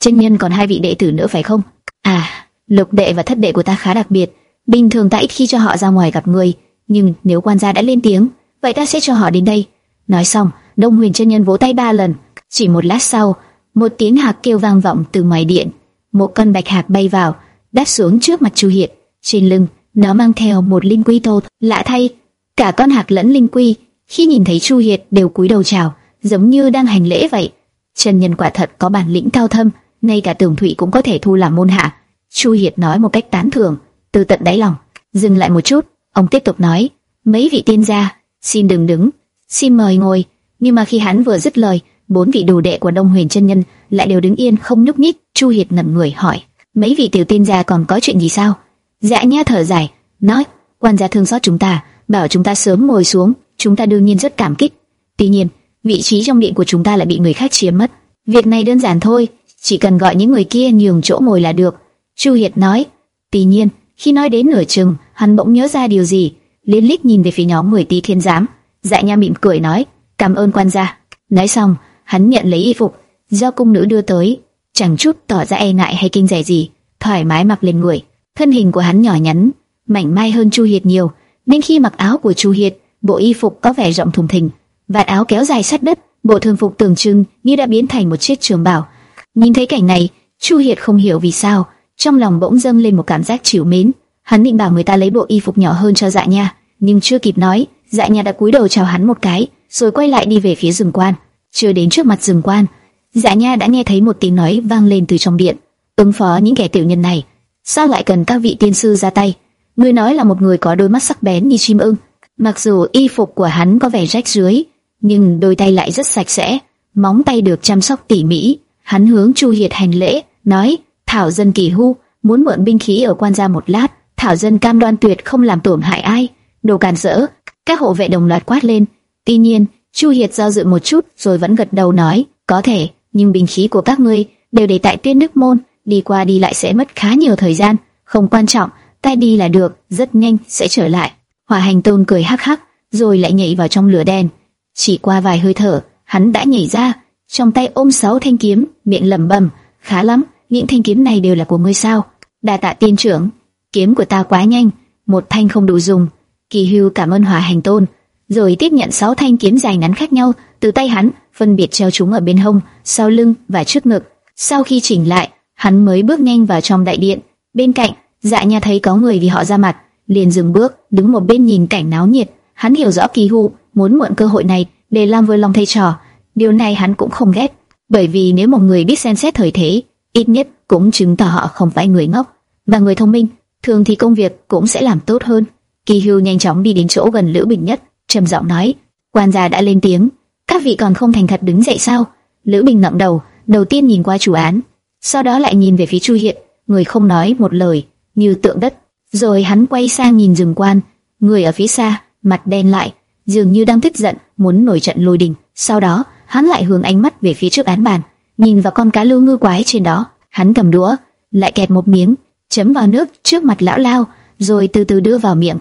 chân nhân còn hai vị đệ tử nữa phải không? À, lục đệ và thất đệ của ta khá đặc biệt, bình thường ta ít khi cho họ ra ngoài gặp người, nhưng nếu quan gia đã lên tiếng, vậy ta sẽ cho họ đến đây. Nói xong, Đông Huyền chân nhân vỗ tay ba lần, chỉ một lát sau, một tiếng hạc kêu vang vọng từ ngoài điện, một con bạch hạc bay vào, đáp xuống trước mặt Chu Hiệt, trên lưng nó mang theo một linh quy tô. Lạ thay, cả con hạc lẫn linh quy khi nhìn thấy Chu Hiệt đều cúi đầu chào, giống như đang hành lễ vậy. Chân nhân quả thật có bản lĩnh cao thâm, ngay cả Tưởng Thụy cũng có thể thu làm môn hạ. Chu Hiệt nói một cách tán thưởng, từ tận đáy lòng. Dừng lại một chút, ông tiếp tục nói: "Mấy vị tiên gia, xin đừng đứng, xin mời ngồi." Nhưng mà khi hắn vừa dứt lời, bốn vị đồ đệ của Đông Huyền chân nhân lại đều đứng yên không nhúc nhích. Chu Hiệt ngẩn người hỏi: "Mấy vị tiểu tiên gia còn có chuyện gì sao?" Dạ Nha thở dài, nói: "Quan gia thương xót chúng ta, bảo chúng ta sớm ngồi xuống, chúng ta đương nhiên rất cảm kích. Tuy nhiên, vị trí trong điện của chúng ta lại bị người khác chiếm mất. Việc này đơn giản thôi, chỉ cần gọi những người kia nhường chỗ ngồi là được." Chu Hiệt nói. Tuy nhiên, khi nói đến nửa chừng, hắn bỗng nhớ ra điều gì, liên lích nhìn về phía nhóm người Tý Thiên giám. Dạ Nha mỉm cười nói: "Cảm ơn quan gia." Nói xong, hắn nhận lấy y phục do cung nữ đưa tới, chẳng chút tỏ ra e ngại hay kinh rẻ gì, thoải mái mặc lên người. Thân hình của hắn nhỏ nhắn, mảnh mai hơn Chu Hiệt nhiều, nên khi mặc áo của Chu Hiệt, bộ y phục có vẻ rộng thùng thình, vạt áo kéo dài sát đất, bộ thường phục tưởng chừng như đã biến thành một chiếc trường bảo. Nhìn thấy cảnh này, Chu Hiệt không hiểu vì sao, trong lòng bỗng dâng lên một cảm giác chịu mến. Hắn định bảo người ta lấy bộ y phục nhỏ hơn cho Dạ Nha, nhưng chưa kịp nói, Dạ Nha đã cúi đầu chào hắn một cái, rồi quay lại đi về phía rừng quan. Chưa đến trước mặt rừng quan, Dạ Nha đã nghe thấy một tiếng nói vang lên từ trong điện. Ứng phó những kẻ tiểu nhân này, sao lại cần các vị tiên sư ra tay? Người nói là một người có đôi mắt sắc bén như chim ưng. Mặc dù y phục của hắn có vẻ rách rưới, nhưng đôi tay lại rất sạch sẽ, móng tay được chăm sóc tỉ mỉ. Hắn hướng Chu Hiệt hành lễ, nói: "Thảo dân kỳ hu, muốn mượn binh khí ở quan gia một lát, Thảo dân cam đoan tuyệt không làm tổn hại ai." Đồ càn rỡ, các hộ vệ đồng loạt quát lên. Tuy nhiên, Chu Hiệt do dự một chút rồi vẫn gật đầu nói: "Có thể, nhưng binh khí của các ngươi đều để tại Tuyên Đức môn, đi qua đi lại sẽ mất khá nhiều thời gian, không quan trọng." ta đi là được, rất nhanh sẽ trở lại. Hỏa hành tôn cười hắc hắc, rồi lại nhảy vào trong lửa đen. Chỉ qua vài hơi thở, hắn đã nhảy ra, trong tay ôm sáu thanh kiếm, miệng lẩm bẩm, khá lắm, những thanh kiếm này đều là của ngươi sao? Đa tạ tiên trưởng, kiếm của ta quá nhanh, một thanh không đủ dùng. Kỳ Hưu cảm ơn Hỏa hành tôn, rồi tiếp nhận sáu thanh kiếm dài ngắn khác nhau từ tay hắn, phân biệt treo chúng ở bên hông, sau lưng và trước ngực. Sau khi chỉnh lại, hắn mới bước nhanh vào trong đại điện. Bên cạnh Dạ Nha thấy có người vì họ ra mặt, liền dừng bước, đứng một bên nhìn cảnh náo nhiệt. Hắn hiểu rõ Kỳ Hụ muốn mượn cơ hội này để làm vui lòng thầy trò. Điều này hắn cũng không ghét, bởi vì nếu một người biết xem xét thời thế, ít nhất cũng chứng tỏ họ không phải người ngốc và người thông minh. Thường thì công việc cũng sẽ làm tốt hơn. Kỳ Hưu nhanh chóng đi đến chỗ gần Lữ Bình Nhất, trầm giọng nói: "Quan gia đã lên tiếng, các vị còn không thành thật đứng dậy sao?" Lữ Bình ngậm đầu, đầu tiên nhìn qua chủ án, sau đó lại nhìn về phía Chu Hiện, người không nói một lời như tượng đất. Rồi hắn quay sang nhìn rừng quan, người ở phía xa, mặt đen lại, dường như đang tức giận, muốn nổi trận lôi đình. Sau đó, hắn lại hướng ánh mắt về phía trước án bàn, nhìn vào con cá lưu ngư quái trên đó. Hắn cầm đũa, lại kẹp một miếng, chấm vào nước trước mặt lão lao, rồi từ từ đưa vào miệng.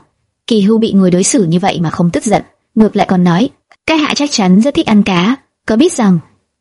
Kỳ Hưu bị người đối xử như vậy mà không tức giận, ngược lại còn nói, cái hạ chắc chắn rất thích ăn cá, có biết rằng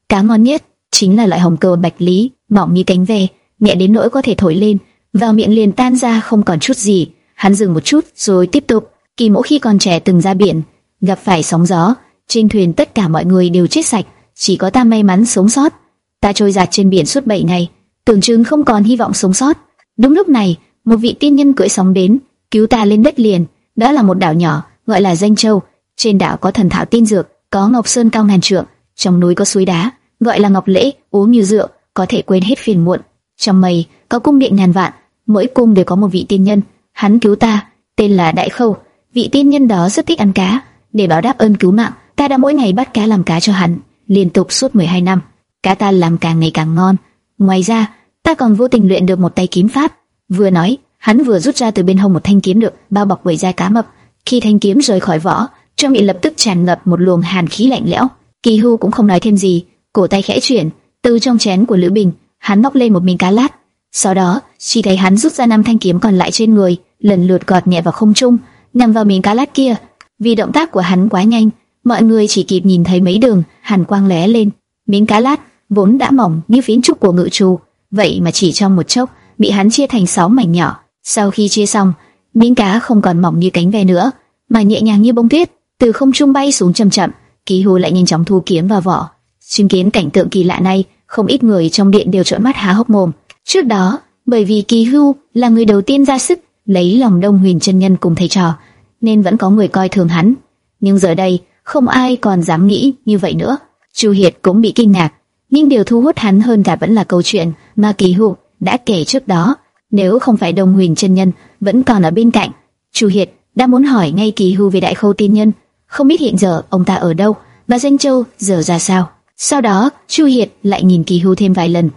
cá ngon nhất chính là loại hồng cơ bạch lý, mỏng như cánh ve, nhẹ đến nỗi có thể thổi lên vào miệng liền tan ra không còn chút gì. Hắn dừng một chút rồi tiếp tục. Kỳ mẫu khi còn trẻ từng ra biển, gặp phải sóng gió, trên thuyền tất cả mọi người đều chết sạch, chỉ có ta may mắn sống sót. Ta trôi giạt trên biển suốt 7 ngày, tưởng chừng không còn hy vọng sống sót. Đúng lúc này, một vị tiên nhân cưỡi sóng đến, cứu ta lên đất liền. Đó là một đảo nhỏ, gọi là Danh Châu. Trên đảo có thần thảo tiên dược, có ngọc sơn cao ngàn trượng, trong núi có suối đá, gọi là ngọc lễ, uống như rượu, có thể quên hết phiền muộn. Trong mây có cung điện ngàn vạn, mỗi cung đều có một vị tiên nhân. Hắn cứu ta, tên là Đại Khâu. Vị tiên nhân đó rất thích ăn cá, để báo đáp ơn cứu mạng, ta đã mỗi ngày bắt cá làm cá cho hắn, liên tục suốt 12 năm. Cá ta làm càng ngày càng ngon. Ngoài ra, ta còn vô tình luyện được một tay kiếm pháp. Vừa nói, hắn vừa rút ra từ bên hông một thanh kiếm được bao bọc bởi da cá mập. Khi thanh kiếm rời khỏi vỏ, trong miệng lập tức tràn ngập một luồng hàn khí lạnh lẽo. Kỳ Hưu cũng không nói thêm gì, cổ tay khẽ chuyển, từ trong chén của Lữ Bình, hắn móc lên một miếng cá lát. Sau đó, chỉ thấy hắn rút ra năm thanh kiếm còn lại trên người, lần lượt gọt nhẹ vào không trung, nhằm vào miếng cá lát kia. Vì động tác của hắn quá nhanh, mọi người chỉ kịp nhìn thấy mấy đường hàn quang lóe lên. Miếng cá lát vốn đã mỏng như phiến trúc của ngự trù, vậy mà chỉ trong một chốc bị hắn chia thành sáu mảnh nhỏ. Sau khi chia xong, miếng cá không còn mỏng như cánh ve nữa, mà nhẹ nhàng như bông tuyết, từ không trung bay xuống chậm chậm. Kỳ hồ lại nhanh chóng thu kiếm vào vỏ. Chứng kiến cảnh tượng kỳ lạ này, không ít người trong điện đều trợn mắt há hốc mồm. Trước đó, bởi vì Kỳ hưu là người đầu tiên ra sức lấy lòng Đông Huyền chân nhân cùng thầy trò, nên vẫn có người coi thường hắn. Nhưng giờ đây, không ai còn dám nghĩ như vậy nữa. Chu Hiệt cũng bị kinh ngạc, nhưng điều thu hút hắn hơn cả vẫn là câu chuyện mà Kỳ hưu đã kể trước đó. Nếu không phải Đông Huyền chân nhân vẫn còn ở bên cạnh, Chu Hiệt đã muốn hỏi ngay Kỳ hưu về Đại Khâu tiên nhân, không biết hiện giờ ông ta ở đâu và Danh Châu giờ ra sao. Sau đó, Chu Hiệt lại nhìn Kỳ hưu thêm vài lần,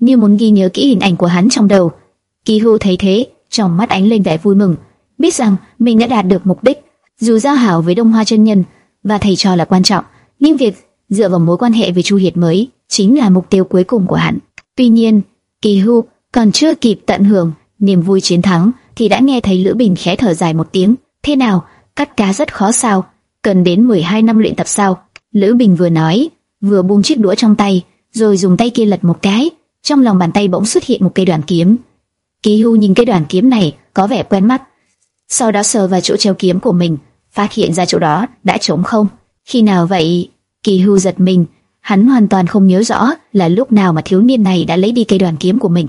như muốn ghi nhớ kỹ hình ảnh của hắn trong đầu. Kỳ hưu thấy thế, trong mắt ánh lên vẻ vui mừng, biết rằng mình đã đạt được mục đích. Dù giao hảo với Đông Hoa chân nhân và thầy trò là quan trọng, nhưng việc dựa vào mối quan hệ với Chu Hiệt mới chính là mục tiêu cuối cùng của hắn. Tuy nhiên, Kỳ hưu còn chưa kịp tận hưởng niềm vui chiến thắng thì đã nghe thấy Lữ Bình khẽ thở dài một tiếng. Thế nào, cắt cá rất khó sao? Cần đến 12 năm luyện tập sao? Lữ Bình vừa nói, vừa buông chiếc đũa trong tay, rồi dùng tay kia lật một cái, trong lòng bàn tay bỗng xuất hiện một cây đoàn kiếm. Kỳ hưu nhìn cây đoàn kiếm này có vẻ quen mắt, sau đó sờ vào chỗ treo kiếm của mình, phát hiện ra chỗ đó đã trống không. Khi nào vậy? Kỳ hưu giật mình, hắn hoàn toàn không nhớ rõ là lúc nào mà thiếu niên này đã lấy đi cây đoàn kiếm của mình.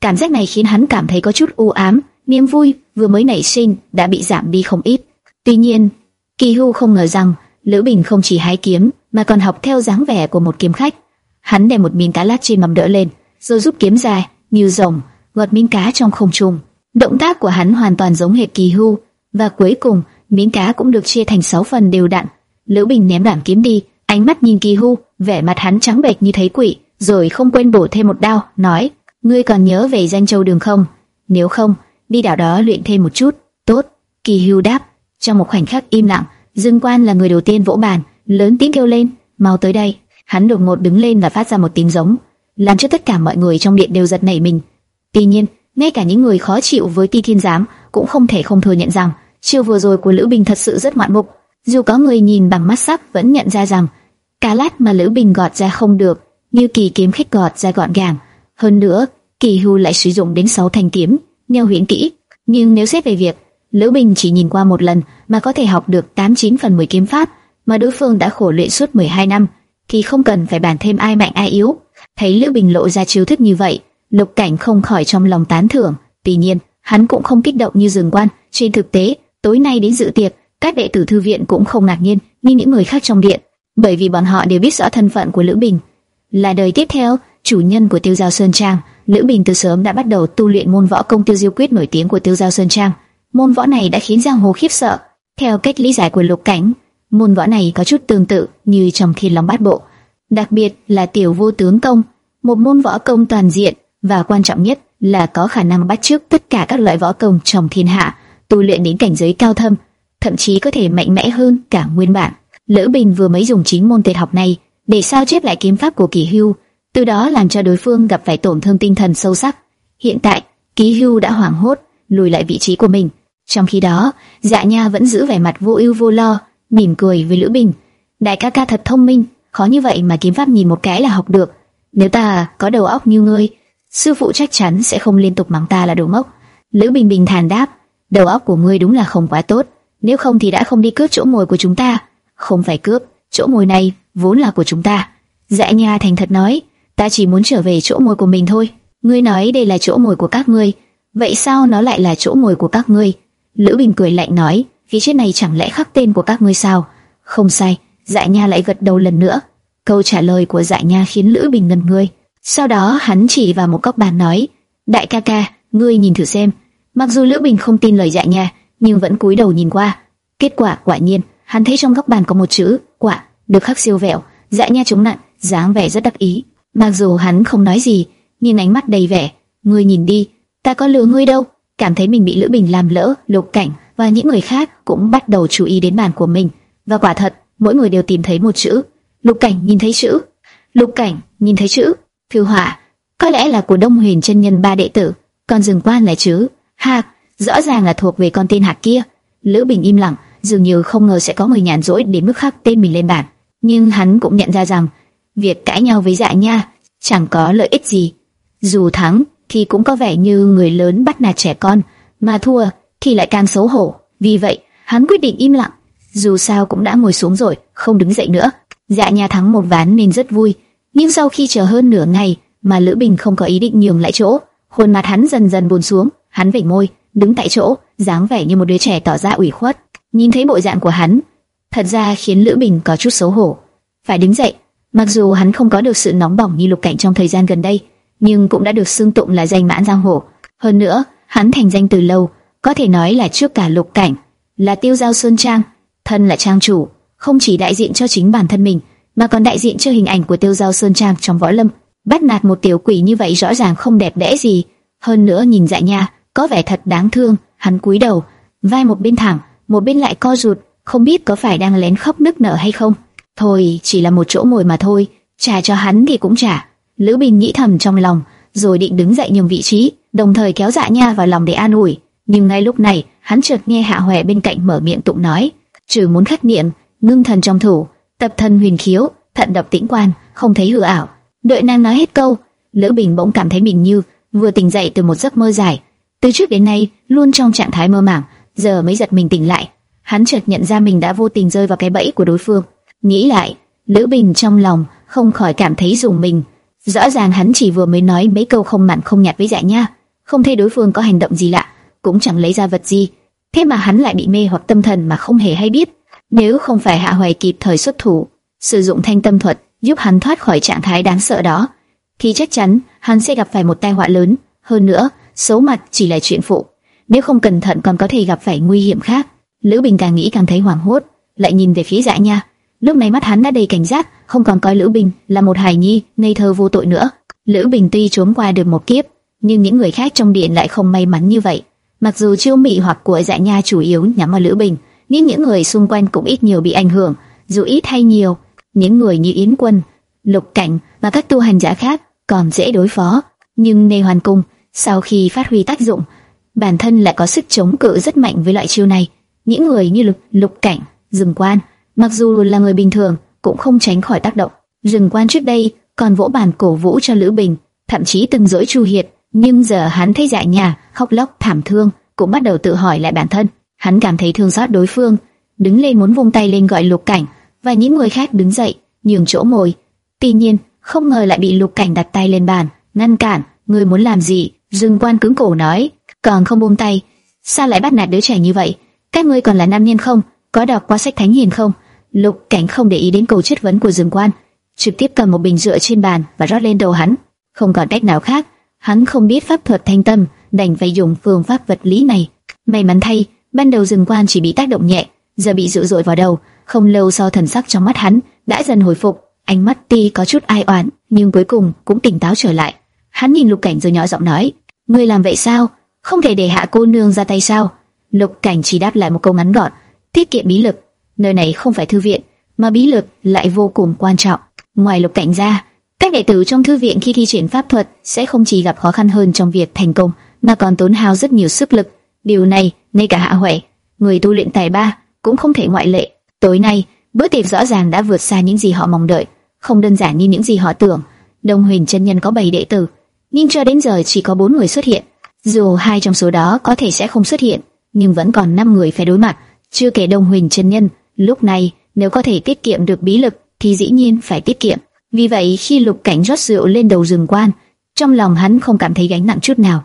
Cảm giác này khiến hắn cảm thấy có chút u ám, niềm vui vừa mới nảy sinh đã bị giảm đi không ít. Tuy nhiên, Kỳ hưu không ngờ rằng Lữ Bình không chỉ hái kiếm mà còn học theo dáng vẻ của một kiếm khách. Hắn đem một miếng cá lát trên mầm đỡ lên, rồi rút kiếm ra như rồng, gọt miếng cá trong không trung. Động tác của hắn hoàn toàn giống hệt Kỳ hưu. và cuối cùng miếng cá cũng được chia thành 6 phần đều đặn. Lữ Bình ném đoạn kiếm đi, ánh mắt nhìn Kỳ hưu, vẻ mặt hắn trắng bệch như thấy quỷ, rồi không quên bổ thêm một đao, nói: "Ngươi còn nhớ về danh châu đường không? Nếu không, đi đảo đó luyện thêm một chút." "Tốt." Kỳ hưu đáp. Trong một khoảnh khắc im lặng, Dương Quan là người đầu tiên vỗ bàn, lớn tiếng kêu lên: "Mau tới đây!" Hắn đột ngột đứng lên và phát ra một tiếng giống, làm cho tất cả mọi người trong điện đều giật nảy mình. Tuy nhiên, ngay cả những người khó chịu với Ti Thiên Giám cũng không thể không thừa nhận rằng chiêu vừa rồi của Lữ Bình thật sự rất ngoạn mục. Dù có người nhìn bằng mắt sắc vẫn nhận ra rằng cá lát mà Lữ Bình gọt ra không được, như kỳ kiếm khách gọt ra gọn gàng. Hơn nữa, kỳ hưu lại sử dụng đến 6 thanh kiếm, neo huyễn kỹ. Nhưng nếu xét về việc Lữ Bình chỉ nhìn qua một lần mà có thể học được 89 phần 10 kiếm pháp, mà đối phương đã khổ luyện suốt 12 năm, thì không cần phải bàn thêm ai mạnh ai yếu. Thấy Lữ Bình lộ ra chiêu thức như vậy, Lục Cảnh không khỏi trong lòng tán thưởng. Tuy nhiên, hắn cũng không kích động như Dương Quan. Trên thực tế, tối nay đến dự tiệc, các đệ tử thư viện cũng không ngạc nhiên như những người khác trong điện, bởi vì bọn họ đều biết rõ thân phận của Lữ Bình. Là đời tiếp theo, chủ nhân của Tiêu Giao Sơn Trang, Lữ Bình từ sớm đã bắt đầu tu luyện môn võ công Tiêu Diêu Quyết nổi tiếng của Tiêu Giao Sơn Trang. Môn võ này đã khiến giang hồ khiếp sợ. Theo cách lý giải của Lục Cảnh, môn võ này có chút tương tự như trong Thiên Long Bát Bộ, đặc biệt là Tiểu Vô Tướng Công, một môn võ công toàn diện và quan trọng nhất là có khả năng bắt chước tất cả các loại võ công trong thiên hạ, tu luyện đến cảnh giới cao thâm, thậm chí có thể mạnh mẽ hơn cả nguyên bản. Lữ Bình vừa mới dùng chính môn tuyệt học này để sao chép lại kiếm pháp của Kỳ Hưu, từ đó làm cho đối phương gặp phải tổn thương tinh thần sâu sắc. Hiện tại, Kỳ Hưu đã hoảng hốt, lùi lại vị trí của mình. Trong khi đó, Dạ Nha vẫn giữ vẻ mặt vô ưu vô lo, mỉm cười với Lữ Bình. Đại ca ca thật thông minh, khó như vậy mà kiếm pháp nhìn một cái là học được. Nếu ta có đầu óc như ngươi, sư phụ chắc chắn sẽ không liên tục mắng ta là đồ ngốc. Lữ Bình bình thản đáp, đầu óc của ngươi đúng là không quá tốt, nếu không thì đã không đi cướp chỗ ngồi của chúng ta. Không phải cướp, chỗ ngồi này vốn là của chúng ta. Dạ Nha thành thật nói, ta chỉ muốn trở về chỗ ngồi của mình thôi. Ngươi nói đây là chỗ ngồi của các ngươi, vậy sao nó lại là chỗ ngồi của các ngươi? Lữ Bình cười lạnh nói, phía trên này chẳng lẽ khắc tên của các ngươi sao? Không sai, Dạ Nha lại gật đầu lần nữa. Câu trả lời của Dạ Nha khiến Lữ Bình ngẩn người. Sau đó hắn chỉ vào một góc bàn nói, đại ca ca, ngươi nhìn thử xem. Mặc dù Lữ Bình không tin lời Dạ Nha, nhưng vẫn cúi đầu nhìn qua. Kết quả quả nhiên, hắn thấy trong góc bàn có một chữ quả được khắc siêu vẹo. Dạ Nha chống nặng, dáng vẻ rất đắc ý. Mặc dù hắn không nói gì, nhưng ánh mắt đầy vẻ. Ngươi nhìn đi, ta có lừa ngươi đâu. Cảm thấy mình bị Lữ Bình làm lỡ, Lục Cảnh và những người khác cũng bắt đầu chú ý đến bàn của mình. Và quả thật, mỗi người đều tìm thấy một chữ. Lục Cảnh nhìn thấy chữ, Lục Cảnh nhìn thấy chữ, Phiêu Hỏa, có lẽ là của Đông Huyền chân nhân ba đệ tử, còn dừng quan là chữ Hạc, rõ ràng là thuộc về con tên Hạc kia. Lữ Bình im lặng, dường như không ngờ sẽ có người nhàn rỗi đến mức khắc tên mình lên bản, nhưng hắn cũng nhận ra rằng việc cãi nhau với Dạ Nha chẳng có lợi ích gì. Dù thắng thì cũng có vẻ như người lớn bắt nạt trẻ con, mà thua thì lại càng xấu hổ. Vì vậy, hắn quyết định im lặng. Dù sao cũng đã ngồi xuống rồi, không đứng dậy nữa. Dạ nhà thắng một ván nên rất vui, nhưng sau khi chờ hơn nửa ngày mà Lữ Bình không có ý định nhường lại chỗ, khuôn mặt hắn dần dần buồn xuống, hắn vểnh môi, đứng tại chỗ, dáng vẻ như một đứa trẻ tỏ ra ủy khuất. Nhìn thấy bộ dạng của hắn, thật ra khiến Lữ Bình có chút xấu hổ. Phải đứng dậy, mặc dù hắn không có được sự nóng bỏng như Lục Cảnh trong thời gian gần đây, nhưng cũng đã được xưng tụng là danh mãn giang hồ. Hơn nữa, hắn thành danh từ lâu, có thể nói là trước cả Lục Cảnh, là Tiêu Giao Sơn Trang, thân là trang chủ, không chỉ đại diện cho chính bản thân mình, mà còn đại diện cho hình ảnh của Tiêu Giao Sơn Trang trong võ lâm. Bắt nạt một tiểu quỷ như vậy rõ ràng không đẹp đẽ gì, hơn nữa nhìn dạ nha, có vẻ thật đáng thương. Hắn cúi đầu, vai một bên thẳng, một bên lại co rụt, không biết có phải đang lén khóc nức nở hay không. Thôi, chỉ là một chỗ ngồi mà thôi, trả cho hắn thì cũng trả. Lữ Bình nghĩ thầm trong lòng, rồi định đứng dậy nhường vị trí, đồng thời kéo Dạ Nha vào lòng để an ủi. Nhưng ngay lúc này, hắn chợt nghe Hạ Hoè bên cạnh mở miệng tụng nói, trừ muốn khắc niệm, ngưng thần trong thủ, tập thân huyền khiếu, thận độc tĩnh quan, không thấy hư ảo. Đợi nàng nói hết câu, Lữ Bình bỗng cảm thấy mình như vừa tỉnh dậy từ một giấc mơ dài. Từ trước đến nay luôn trong trạng thái mơ màng, giờ mới giật mình tỉnh lại. Hắn chợt nhận ra mình đã vô tình rơi vào cái bẫy của đối phương. Nghĩ lại, Lữ Bình trong lòng không khỏi cảm thấy rùng mình. Rõ ràng hắn chỉ vừa mới nói mấy câu không mặn không nhạt với Dạ Nha, không thấy đối phương có hành động gì lạ, cũng chẳng lấy ra vật gì. Thế mà hắn lại bị mê hoặc tâm thần mà không hề hay biết. Nếu không phải Hạ Hoài kịp thời xuất thủ, sử dụng thanh tâm thuật giúp hắn thoát khỏi trạng thái đáng sợ đó, thì chắc chắn hắn sẽ gặp phải một tai họa lớn. Hơn nữa, xấu mặt chỉ là chuyện phụ, nếu không cẩn thận còn có thể gặp phải nguy hiểm khác. Lữ Bình càng nghĩ càng thấy hoảng hốt, lại nhìn về phía Dạ Nha. Lúc này mắt hắn đã đầy cảnh giác, không còn coi Lữ Bình là một hài nhi ngây thơ vô tội nữa. Lữ Bình tuy trốn qua được một kiếp, nhưng những người khác trong điện lại không may mắn như vậy. Mặc dù chiêu mị hoặc của Dạ Nha chủ yếu nhắm vào Lữ Bình, nhưng những người xung quanh cũng ít nhiều bị ảnh hưởng, dù ít hay nhiều. Những người như Yến Quân, Lục Cảnh và các tu hành giả khác còn dễ đối phó, nhưng Nê Hoàn Cung sau khi phát huy tác dụng, bản thân lại có sức chống cự rất mạnh với loại chiêu này. Những người như Lục, Lục Cảnh, Dừng Quan, mặc dù là người bình thường, cũng không tránh khỏi tác động. Dừng Quan trước đây còn vỗ bàn cổ vũ cho Lữ Bình, thậm chí từng dỗi Chu Hiệt, nhưng giờ hắn thấy dại nhà, khóc lóc thảm thương, cũng bắt đầu tự hỏi lại bản thân. Hắn cảm thấy thương xót đối phương, đứng lên muốn vung tay lên gọi Lục Cảnh, và những người khác đứng dậy, nhường chỗ ngồi. Tuy nhiên, không ngờ lại bị Lục Cảnh đặt tay lên bàn, ngăn cản. Người muốn làm gì? Dương Quan cứng cổ nói, còn không buông tay. Sao lại bắt nạt đứa trẻ như vậy? Các ngươi còn là nam nhân không? Có đọc qua sách thánh hiền không? Lục Cảnh không để ý đến câu chất vấn của Dương Quan, trực tiếp cầm một bình rượu trên bàn và rót lên đầu hắn. Không còn cách nào khác, hắn không biết pháp thuật thanh tâm, đành phải dùng phương pháp vật lý này. May mắn thay, ban đầu rừng Quan chỉ bị tác động nhẹ, giờ bị dữ dội vào đầu. Không lâu sau thần sắc trong mắt hắn đã dần hồi phục, ánh mắt ti có chút ai oán, nhưng cuối cùng cũng tỉnh táo trở lại. Hắn nhìn Lục Cảnh rồi nhỏ giọng nói: "Ngươi làm vậy sao? Không thể để hạ cô nương ra tay sao?" Lục Cảnh chỉ đáp lại một câu ngắn gọn: "Tiết kiệm bí lực. Nơi này không phải thư viện, mà bí lực lại vô cùng quan trọng." Ngoài Lục Cảnh ra, các đệ tử trong thư viện khi thi chuyển pháp thuật sẽ không chỉ gặp khó khăn hơn trong việc thành công, mà còn tốn hao rất nhiều sức lực. Điều này, ngay cả Hạ Huệ, người tu luyện tài ba, cũng không thể ngoại lệ. Tối nay, bữa tiệc rõ ràng đã vượt xa những gì họ mong đợi, không đơn giản như những gì họ tưởng. Đông Huyền chân nhân có 7 đệ tử, nhưng cho đến giờ chỉ có 4 người xuất hiện. Dù hai trong số đó có thể sẽ không xuất hiện, nhưng vẫn còn 5 người phải đối mặt, chưa kể Đông Huyền chân nhân. Lúc này, nếu có thể tiết kiệm được bí lực thì dĩ nhiên phải tiết kiệm. Vì vậy, khi Lục Cảnh rót rượu lên đầu rừng quan, trong lòng hắn không cảm thấy gánh nặng chút nào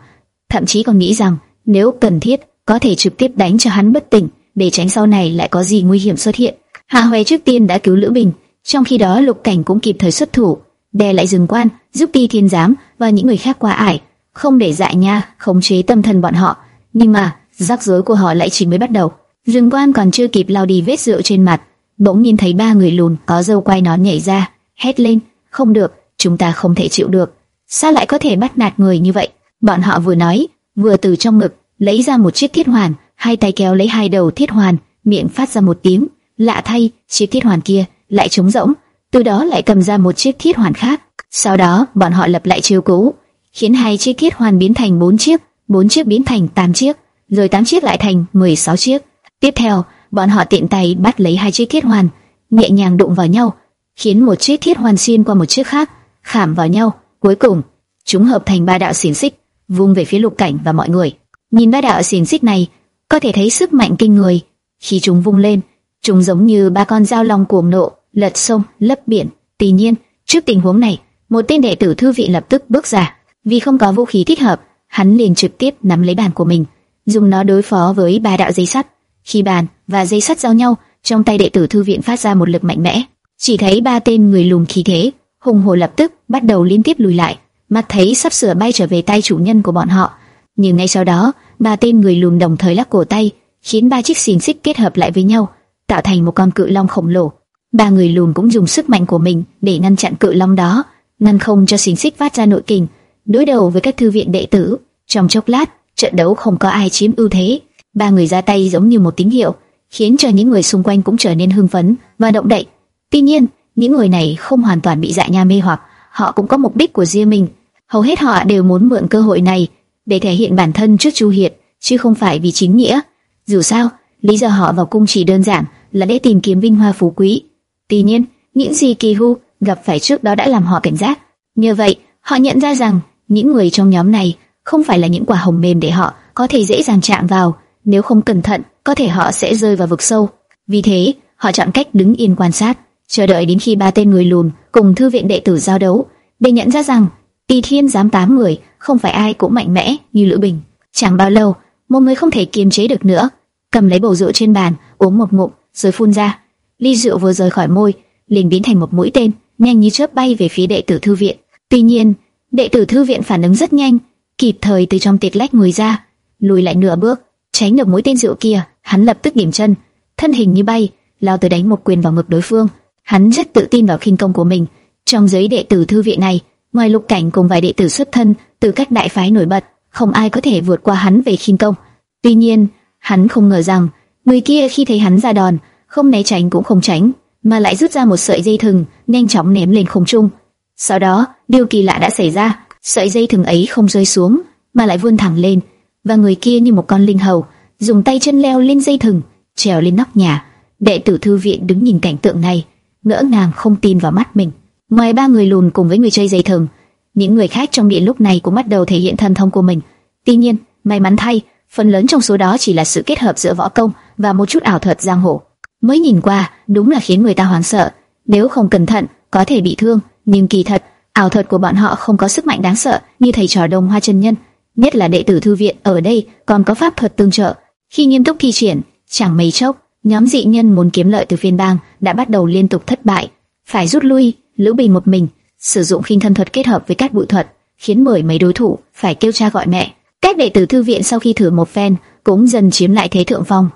thậm chí còn nghĩ rằng nếu cần thiết có thể trực tiếp đánh cho hắn bất tỉnh, để tránh sau này lại có gì nguy hiểm xuất hiện. Hà Huệ trước tiên đã cứu Lữ Bình, trong khi đó Lục Cảnh cũng kịp thời xuất thủ, đè lại rừng quan, giúp Ti Thiên Giám và những người khác qua ải, không để dại nha khống chế tâm thần bọn họ. Nhưng mà rắc rối của họ lại chỉ mới bắt đầu. Rừng quan còn chưa kịp lau đi vết rượu trên mặt, bỗng nhìn thấy ba người lùn có dâu quay nón nhảy ra, hét lên, không được, chúng ta không thể chịu được. Sao lại có thể bắt nạt người như vậy? Bọn họ vừa nói, vừa từ trong ngực lấy ra một chiếc thiết hoàn, hai tay kéo lấy hai đầu thiết hoàn, miệng phát ra một tiếng. Lạ thay, chiếc thiết hoàn kia lại trống rỗng, từ đó lại cầm ra một chiếc thiết hoàn khác. Sau đó, bọn họ lập lại chiêu cũ, khiến hai chiếc thiết hoàn biến thành bốn chiếc, bốn chiếc biến thành tám chiếc, rồi tám chiếc lại thành 16 chiếc. Tiếp theo, bọn họ tiện tay bắt lấy hai chiếc thiết hoàn, nhẹ nhàng đụng vào nhau, khiến một chiếc thiết hoàn xuyên qua một chiếc khác, khảm vào nhau. Cuối cùng, chúng hợp thành ba đạo xiển xích, vung về phía lục cảnh và mọi người. Nhìn ba đạo xiển xích này, có thể thấy sức mạnh kinh người. Khi chúng vung lên, chúng giống như ba con dao long cuồng nộ, lật sông, lấp biển. Tuy nhiên, trước tình huống này, một tên đệ tử thư viện lập tức bước ra. Vì không có vũ khí thích hợp, hắn liền trực tiếp nắm lấy bàn của mình, dùng nó đối phó với ba đạo dây sắt. Khi bàn và dây sắt giao nhau, trong tay đệ tử thư viện phát ra một lực mạnh mẽ. Chỉ thấy ba tên người lùn khí thế, hùng hồ lập tức bắt đầu liên tiếp lùi lại, mắt thấy sắp sửa bay trở về tay chủ nhân của bọn họ. Nhưng ngay sau đó, ba tên người lùn đồng thời lắc cổ tay, khiến ba chiếc xiềng xích kết hợp lại với nhau, tạo thành một con cự long khổng lồ. Ba người lùn cũng dùng sức mạnh của mình để ngăn chặn cự long đó, ngăn không cho xiềng xích phát ra nội kình. Đối đầu với các thư viện đệ tử, trong chốc lát, trận đấu không có ai chiếm ưu thế. Ba người ra tay giống như một tín hiệu, khiến cho những người xung quanh cũng trở nên hưng phấn và động đậy. Tuy nhiên, những người này không hoàn toàn bị dạ nha mê hoặc, họ cũng có mục đích của riêng mình. Hầu hết họ đều muốn mượn cơ hội này để thể hiện bản thân trước Chu Hiệt, chứ không phải vì chính nghĩa. Dù sao, lý do họ vào cung chỉ đơn giản là để tìm kiếm vinh hoa phú quý. Tuy nhiên, những gì Kỳ Hu gặp phải trước đó đã làm họ cảnh giác. Nhờ vậy, họ nhận ra rằng những người trong nhóm này không phải là những quả hồng mềm để họ có thể dễ dàng chạm vào. Nếu không cẩn thận, có thể họ sẽ rơi vào vực sâu. Vì thế, họ chọn cách đứng yên quan sát, chờ đợi đến khi ba tên người lùn cùng thư viện đệ tử giao đấu, để nhận ra rằng Tỳ Thiên giám tám người, không phải ai cũng mạnh mẽ như Lữ Bình. Chẳng bao lâu, một người không thể kiềm chế được nữa, cầm lấy bầu rượu trên bàn, uống một ngụm, rồi phun ra. Ly rượu vừa rời khỏi môi, liền biến thành một mũi tên, nhanh như chớp bay về phía đệ tử thư viện. Tuy nhiên, đệ tử thư viện phản ứng rất nhanh, kịp thời từ trong tiệt lách người ra, lùi lại nửa bước, tránh được mũi tên rượu kia. Hắn lập tức điểm chân, thân hình như bay, lao tới đánh một quyền vào ngực đối phương. Hắn rất tự tin vào khinh công của mình. Trong giới đệ tử thư viện này, ngoài lục cảnh cùng vài đệ tử xuất thân từ các đại phái nổi bật, không ai có thể vượt qua hắn về khinh công. Tuy nhiên, hắn không ngờ rằng người kia khi thấy hắn ra đòn, không né tránh cũng không tránh, mà lại rút ra một sợi dây thừng, nhanh chóng ném lên không trung. Sau đó, điều kỳ lạ đã xảy ra, sợi dây thừng ấy không rơi xuống, mà lại vươn thẳng lên, và người kia như một con linh hầu, dùng tay chân leo lên dây thừng, trèo lên nóc nhà. Đệ tử thư viện đứng nhìn cảnh tượng này, ngỡ ngàng không tin vào mắt mình. Ngoài ba người lùn cùng với người chơi dây thừng, những người khác trong điện lúc này cũng bắt đầu thể hiện thần thông của mình. Tuy nhiên, may mắn thay, phần lớn trong số đó chỉ là sự kết hợp giữa võ công và một chút ảo thuật giang hồ. Mới nhìn qua, đúng là khiến người ta hoảng sợ. Nếu không cẩn thận, có thể bị thương. Nhưng kỳ thật, ảo thuật của bọn họ không có sức mạnh đáng sợ như thầy trò Đông Hoa chân nhân. Nhất là đệ tử thư viện ở đây còn có pháp thuật tương trợ. Khi nghiêm túc thi triển, chẳng mấy chốc, nhóm dị nhân muốn kiếm lợi từ phiên bang đã bắt đầu liên tục thất bại, phải rút lui. Lữ Bình một mình sử dụng khinh thân thuật kết hợp với các bụi thuật, khiến mười mấy đối thủ phải kêu cha gọi mẹ. Các đệ tử thư viện sau khi thử một phen cũng dần chiếm lại thế thượng phong.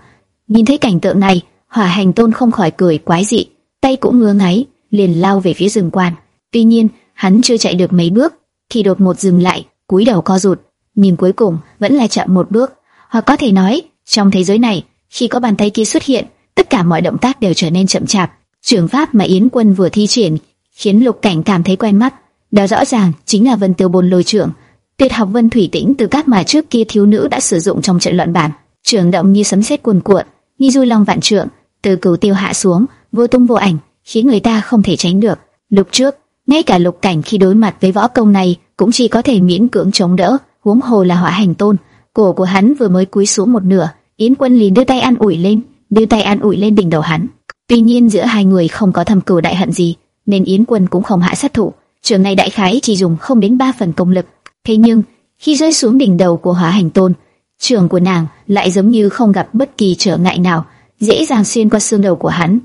Nhìn thấy cảnh tượng này, Hỏa Hành Tôn không khỏi cười quái dị, tay cũng ngứa ngáy, liền lao về phía rừng quan. Tuy nhiên, hắn chưa chạy được mấy bước, thì đột ngột dừng lại, cúi đầu co rụt, nhìn cuối cùng vẫn là chậm một bước. Hoặc có thể nói, trong thế giới này, khi có bàn tay kia xuất hiện, tất cả mọi động tác đều trở nên chậm chạp. Trường pháp mà Yến Quân vừa thi triển khiến Lục Cảnh cảm thấy quen mắt. Đó rõ ràng chính là Vân Tiêu Bồn lôi trưởng, tuyệt học Vân Thủy Tĩnh từ các mà trước kia thiếu nữ đã sử dụng trong trận luận bản. Trường động như sấm sét cuồn cuộn, như du long vạn trượng, từ cửu tiêu hạ xuống, vô tung vô ảnh, khiến người ta không thể tránh được. Lúc trước, ngay cả Lục Cảnh khi đối mặt với võ công này cũng chỉ có thể miễn cưỡng chống đỡ, huống hồ là hỏa hành tôn. Cổ của hắn vừa mới cúi xuống một nửa, Yến Quân liền đưa tay an ủi lên, đưa tay an ủi lên đỉnh đầu hắn. Tuy nhiên giữa hai người không có thầm cừu đại hận gì, nên Yến Quân cũng không hạ sát thủ. Trường này đại khái chỉ dùng không đến ba phần công lực. Thế nhưng khi rơi xuống đỉnh đầu của Hóa Hành Tôn, trường của nàng lại giống như không gặp bất kỳ trở ngại nào, dễ dàng xuyên qua xương đầu của hắn,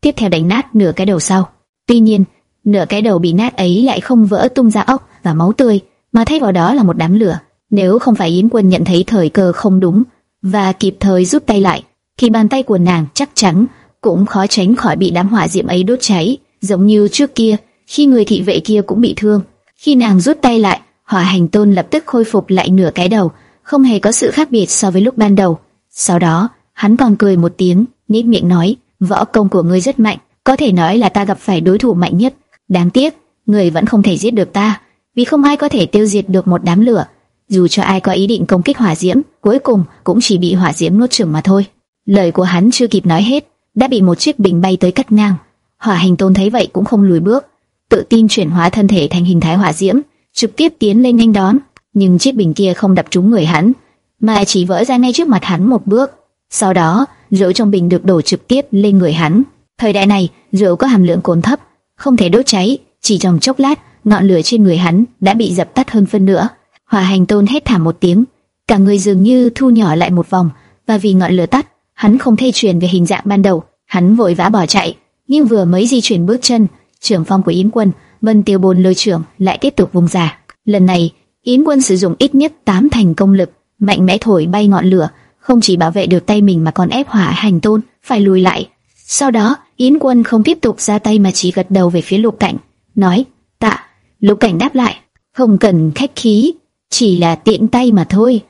tiếp theo đánh nát nửa cái đầu sau. Tuy nhiên, nửa cái đầu bị nát ấy lại không vỡ tung ra óc và máu tươi, mà thay vào đó là một đám lửa. Nếu không phải Yến Quân nhận thấy thời cơ không đúng và kịp thời rút tay lại, thì bàn tay của nàng chắc chắn cũng khó tránh khỏi bị đám hỏa diệm ấy đốt cháy, giống như trước kia, khi người thị vệ kia cũng bị thương. Khi nàng rút tay lại, hỏa hành tôn lập tức khôi phục lại nửa cái đầu, không hề có sự khác biệt so với lúc ban đầu. Sau đó, hắn còn cười một tiếng, nít miệng nói, võ công của ngươi rất mạnh, có thể nói là ta gặp phải đối thủ mạnh nhất. Đáng tiếc, người vẫn không thể giết được ta, vì không ai có thể tiêu diệt được một đám lửa. Dù cho ai có ý định công kích hỏa diễm, cuối cùng cũng chỉ bị hỏa diễm nuốt chửng mà thôi. Lời của hắn chưa kịp nói hết, đã bị một chiếc bình bay tới cắt ngang. Hỏa hành tôn thấy vậy cũng không lùi bước, tự tin chuyển hóa thân thể thành hình thái hỏa diễm, trực tiếp tiến lên nhanh đón. Nhưng chiếc bình kia không đập trúng người hắn, mà chỉ vỡ ra ngay trước mặt hắn một bước. Sau đó, rượu trong bình được đổ trực tiếp lên người hắn. Thời đại này, rượu có hàm lượng cồn thấp, không thể đốt cháy, chỉ trong chốc lát, ngọn lửa trên người hắn đã bị dập tắt hơn phân nửa. Hỏa hành tôn hét thảm một tiếng, cả người dường như thu nhỏ lại một vòng, và vì ngọn lửa tắt, hắn không thể chuyển về hình dạng ban đầu, hắn vội vã bỏ chạy, nhưng vừa mới di chuyển bước chân, trưởng phong của Yến Quân, Vân Tiêu Bồn lôi trưởng lại tiếp tục vùng ra. Lần này, Yến Quân sử dụng ít nhất 8 thành công lực, mạnh mẽ thổi bay ngọn lửa, không chỉ bảo vệ được tay mình mà còn ép hỏa hành tôn phải lùi lại. Sau đó, Yến Quân không tiếp tục ra tay mà chỉ gật đầu về phía Lục Cảnh, nói: "Tạ." Lục Cảnh đáp lại: "Không cần khách khí, chỉ là tiện tay mà thôi."